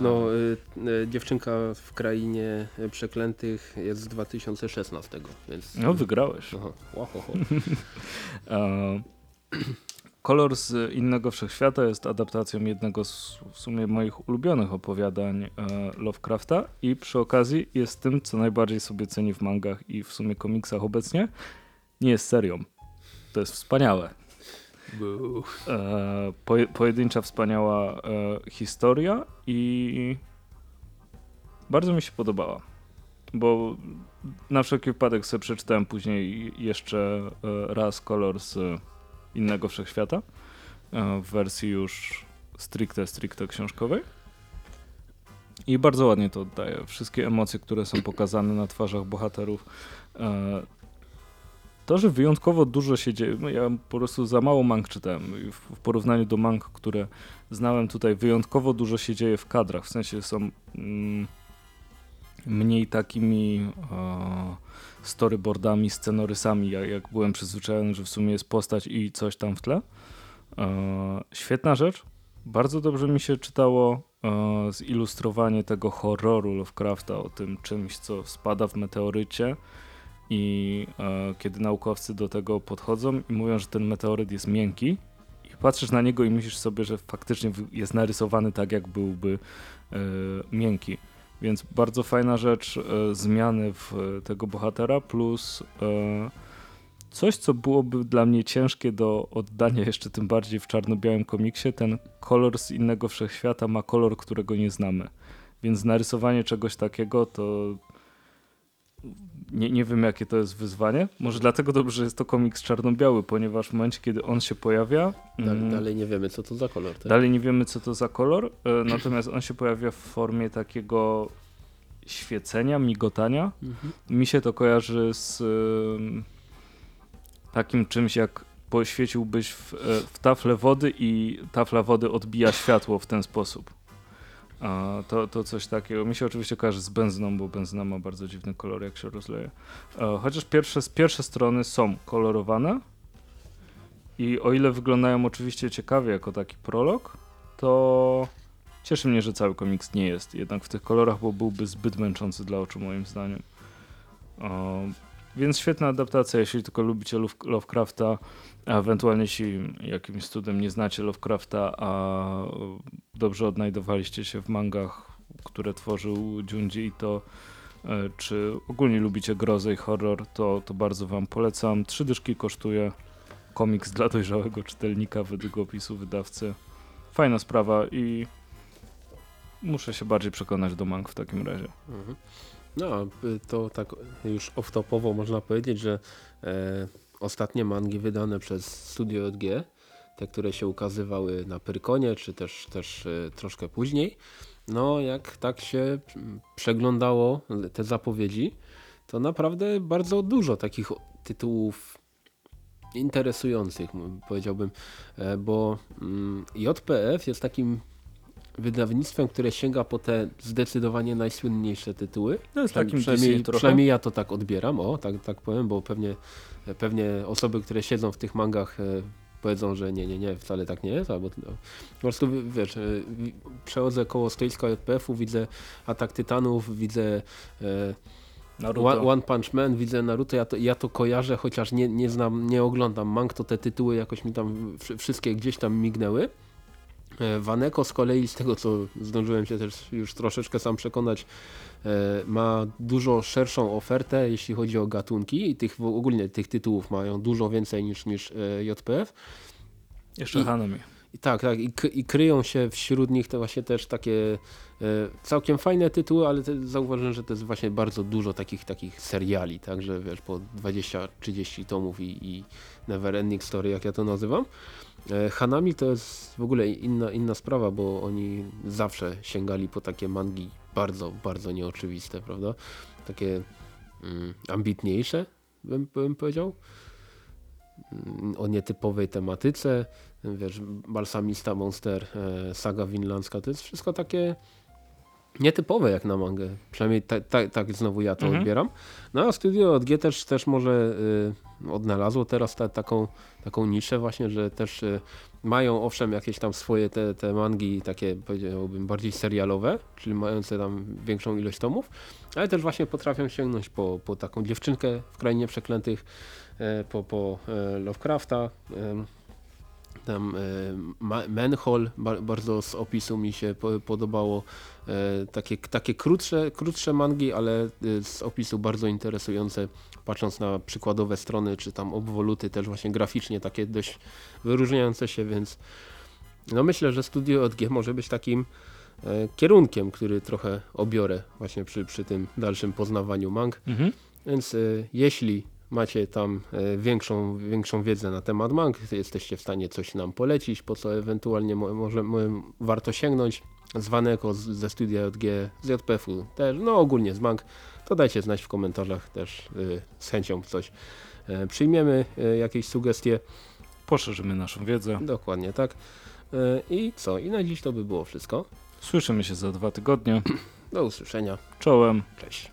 Speaker 2: no, y, y, dziewczynka w krainie przeklętych jest z 2016, więc...
Speaker 1: No wygrałeś. Aha. Wow, *laughs* Kolor z innego wszechświata jest adaptacją jednego z w sumie moich ulubionych opowiadań e, Lovecrafta i przy okazji jest tym, co najbardziej sobie ceni w mangach i w sumie komiksach obecnie. Nie jest serią. To jest wspaniałe. E, pojedyncza, wspaniała e, historia i bardzo mi się podobała. Bo na wszelki wypadek sobie przeczytałem później jeszcze raz kolor z innego wszechświata e, w wersji już stricte, stricte książkowej. I bardzo ładnie to oddaje. Wszystkie emocje, które są pokazane na twarzach bohaterów. E, to, że wyjątkowo dużo się dzieje, no ja po prostu za mało mang czytałem. W porównaniu do mang, które znałem tutaj, wyjątkowo dużo się dzieje w kadrach. W sensie są mm, mniej takimi e, storyboardami, scenorysami, jak, jak byłem przyzwyczajony, że w sumie jest postać i coś tam w tle. E, świetna rzecz. Bardzo dobrze mi się czytało e, zilustrowanie tego horroru Lovecrafta o tym czymś, co spada w meteorycie i e, kiedy naukowcy do tego podchodzą i mówią, że ten meteoryt jest miękki i patrzysz na niego i myślisz sobie, że faktycznie jest narysowany tak, jak byłby e, miękki. Więc bardzo fajna rzecz, e, zmiany w tego bohatera, plus e, coś, co byłoby dla mnie ciężkie do oddania *laughs* jeszcze tym bardziej w czarno-białym komiksie, ten kolor z innego wszechświata ma kolor, którego nie znamy. Więc narysowanie czegoś takiego to nie, nie wiem jakie to jest wyzwanie. Może dlatego dobrze, że jest to komiks czarno-biały, ponieważ w momencie, kiedy on się pojawia...
Speaker 2: Dalej, mm, dalej nie wiemy, co to za kolor. Tak?
Speaker 1: Dalej nie wiemy, co to za kolor, e, natomiast on się pojawia w formie takiego świecenia, migotania. Mhm. Mi się to kojarzy z takim czymś, jak poświeciłbyś w, e, w taflę wody i tafla wody odbija światło w ten sposób. To, to coś takiego. Mi się oczywiście kojarzy z benzyną, bo benzyna ma bardzo dziwny kolor, jak się rozleje. E, chociaż pierwsze, pierwsze strony są kolorowane i o ile wyglądają oczywiście ciekawie jako taki prolog, to cieszy mnie, że cały komiks nie jest jednak w tych kolorach, bo byłby zbyt męczący dla oczu moim zdaniem. Więc świetna adaptacja, jeśli tylko lubicie Lovecrafta, a ewentualnie jeśli jakimś cudem nie znacie Lovecrafta, a dobrze odnajdowaliście się w mangach, które tworzył Junji Ito, e, czy ogólnie lubicie grozę i horror, to, to bardzo wam polecam. Trzy dyszki kosztuje komiks dla dojrzałego czytelnika według opisu wydawcy. Fajna sprawa i muszę się bardziej przekonać do mang w takim razie. Mhm.
Speaker 2: No, to tak już off-topowo można powiedzieć, że e, ostatnie mangi wydane przez Studio JG, te, które się ukazywały na Pyrkonie, czy też, też e, troszkę później, no jak tak się przeglądało te zapowiedzi, to naprawdę bardzo dużo takich tytułów interesujących, powiedziałbym, e, bo mm, JPF jest takim wydawnictwem, które sięga po te zdecydowanie najsłynniejsze tytuły.
Speaker 1: No jest
Speaker 2: Tak,
Speaker 1: takim
Speaker 2: przynajmniej, przynajmniej ja to tak odbieram, o, tak, tak powiem, bo pewnie, pewnie osoby, które siedzą w tych mangach e, powiedzą, że nie, nie, nie, wcale tak nie jest, albo no, po prostu wiesz, e, przechodzę koło stoiska JPF-u, widzę Atak Tytanów, widzę e,
Speaker 1: Naruto.
Speaker 2: One, Punch Man, widzę Naruto, ja to, ja to kojarzę, chociaż nie, nie znam, nie oglądam mang, to te tytuły jakoś mi tam wszy- wszystkie gdzieś tam mignęły. E, Waneko z kolei, z tego co zdążyłem się też już troszeczkę sam przekonać, e, ma dużo szerszą ofertę, jeśli chodzi o gatunki i tych, ogólnie tych tytułów mają dużo więcej niż, niż e, JPF.
Speaker 1: Jeszcze
Speaker 2: I-
Speaker 1: Hanami.
Speaker 2: Tak, tak, i, i kryją się wśród nich te właśnie też takie całkiem fajne tytuły, ale zauważyłem, że to jest właśnie bardzo dużo takich takich seriali, także wiesz, po 20-30 tomów i, i Never Ending Story, jak ja to nazywam. E, Hanami to jest w ogóle inna, inna sprawa, bo oni zawsze sięgali po takie mangi bardzo, bardzo nieoczywiste, prawda? Takie mm, ambitniejsze, bym, bym powiedział, Mm, o nietypowej tematyce, wiesz, Balsamista Monster, e, Saga Winlandzka, to jest wszystko takie nietypowe jak na mangę. Przynajmniej tak ta, tak znowu ja to
Speaker 1: Mhm.
Speaker 2: odbieram. No a Studio od G też, też może y, odnalazło teraz ta, taką, taką niszę właśnie, że też y, mają owszem jakieś tam swoje te, te mangi takie powiedziałbym bardziej serialowe, czyli mające tam większą ilość tomów, ale też właśnie potrafią sięgnąć po, po taką dziewczynkę w Krainie Przeklętych, e, po, po e, Lovecrafta, tam e, ba bardzo z opisu mi się po podobało. E, takie, takie krótsze, krótsze mangi, ale e, z opisu bardzo interesujące. Patrząc na przykładowe strony, czy tam obwoluty też właśnie graficznie takie dość wyróżniające się, więc no myślę, że Studio od G może być takim kierunkiem, który trochę obiorę właśnie przy, przy tym dalszym poznawaniu mang.
Speaker 1: Mhm.
Speaker 2: Więc jeśli macie tam y, większą, większą wiedzę na temat mang, jesteście w stanie coś nam polecić, po co ewentualnie mo, może mo, warto sięgnąć, z Waneko, z, ze studia JG, z JPF-u też, no ogólnie z mang, to dajcie znać w komentarzach też y, z chęcią coś y, przyjmiemy, y, jakieś sugestie,
Speaker 1: Poszerzymy naszą wiedzę.
Speaker 2: dokładnie tak. I co? I na dziś to by było wszystko.
Speaker 1: Słyszymy się za dwa tygodnie.
Speaker 2: Do usłyszenia.
Speaker 1: Czołem.
Speaker 2: Cześć.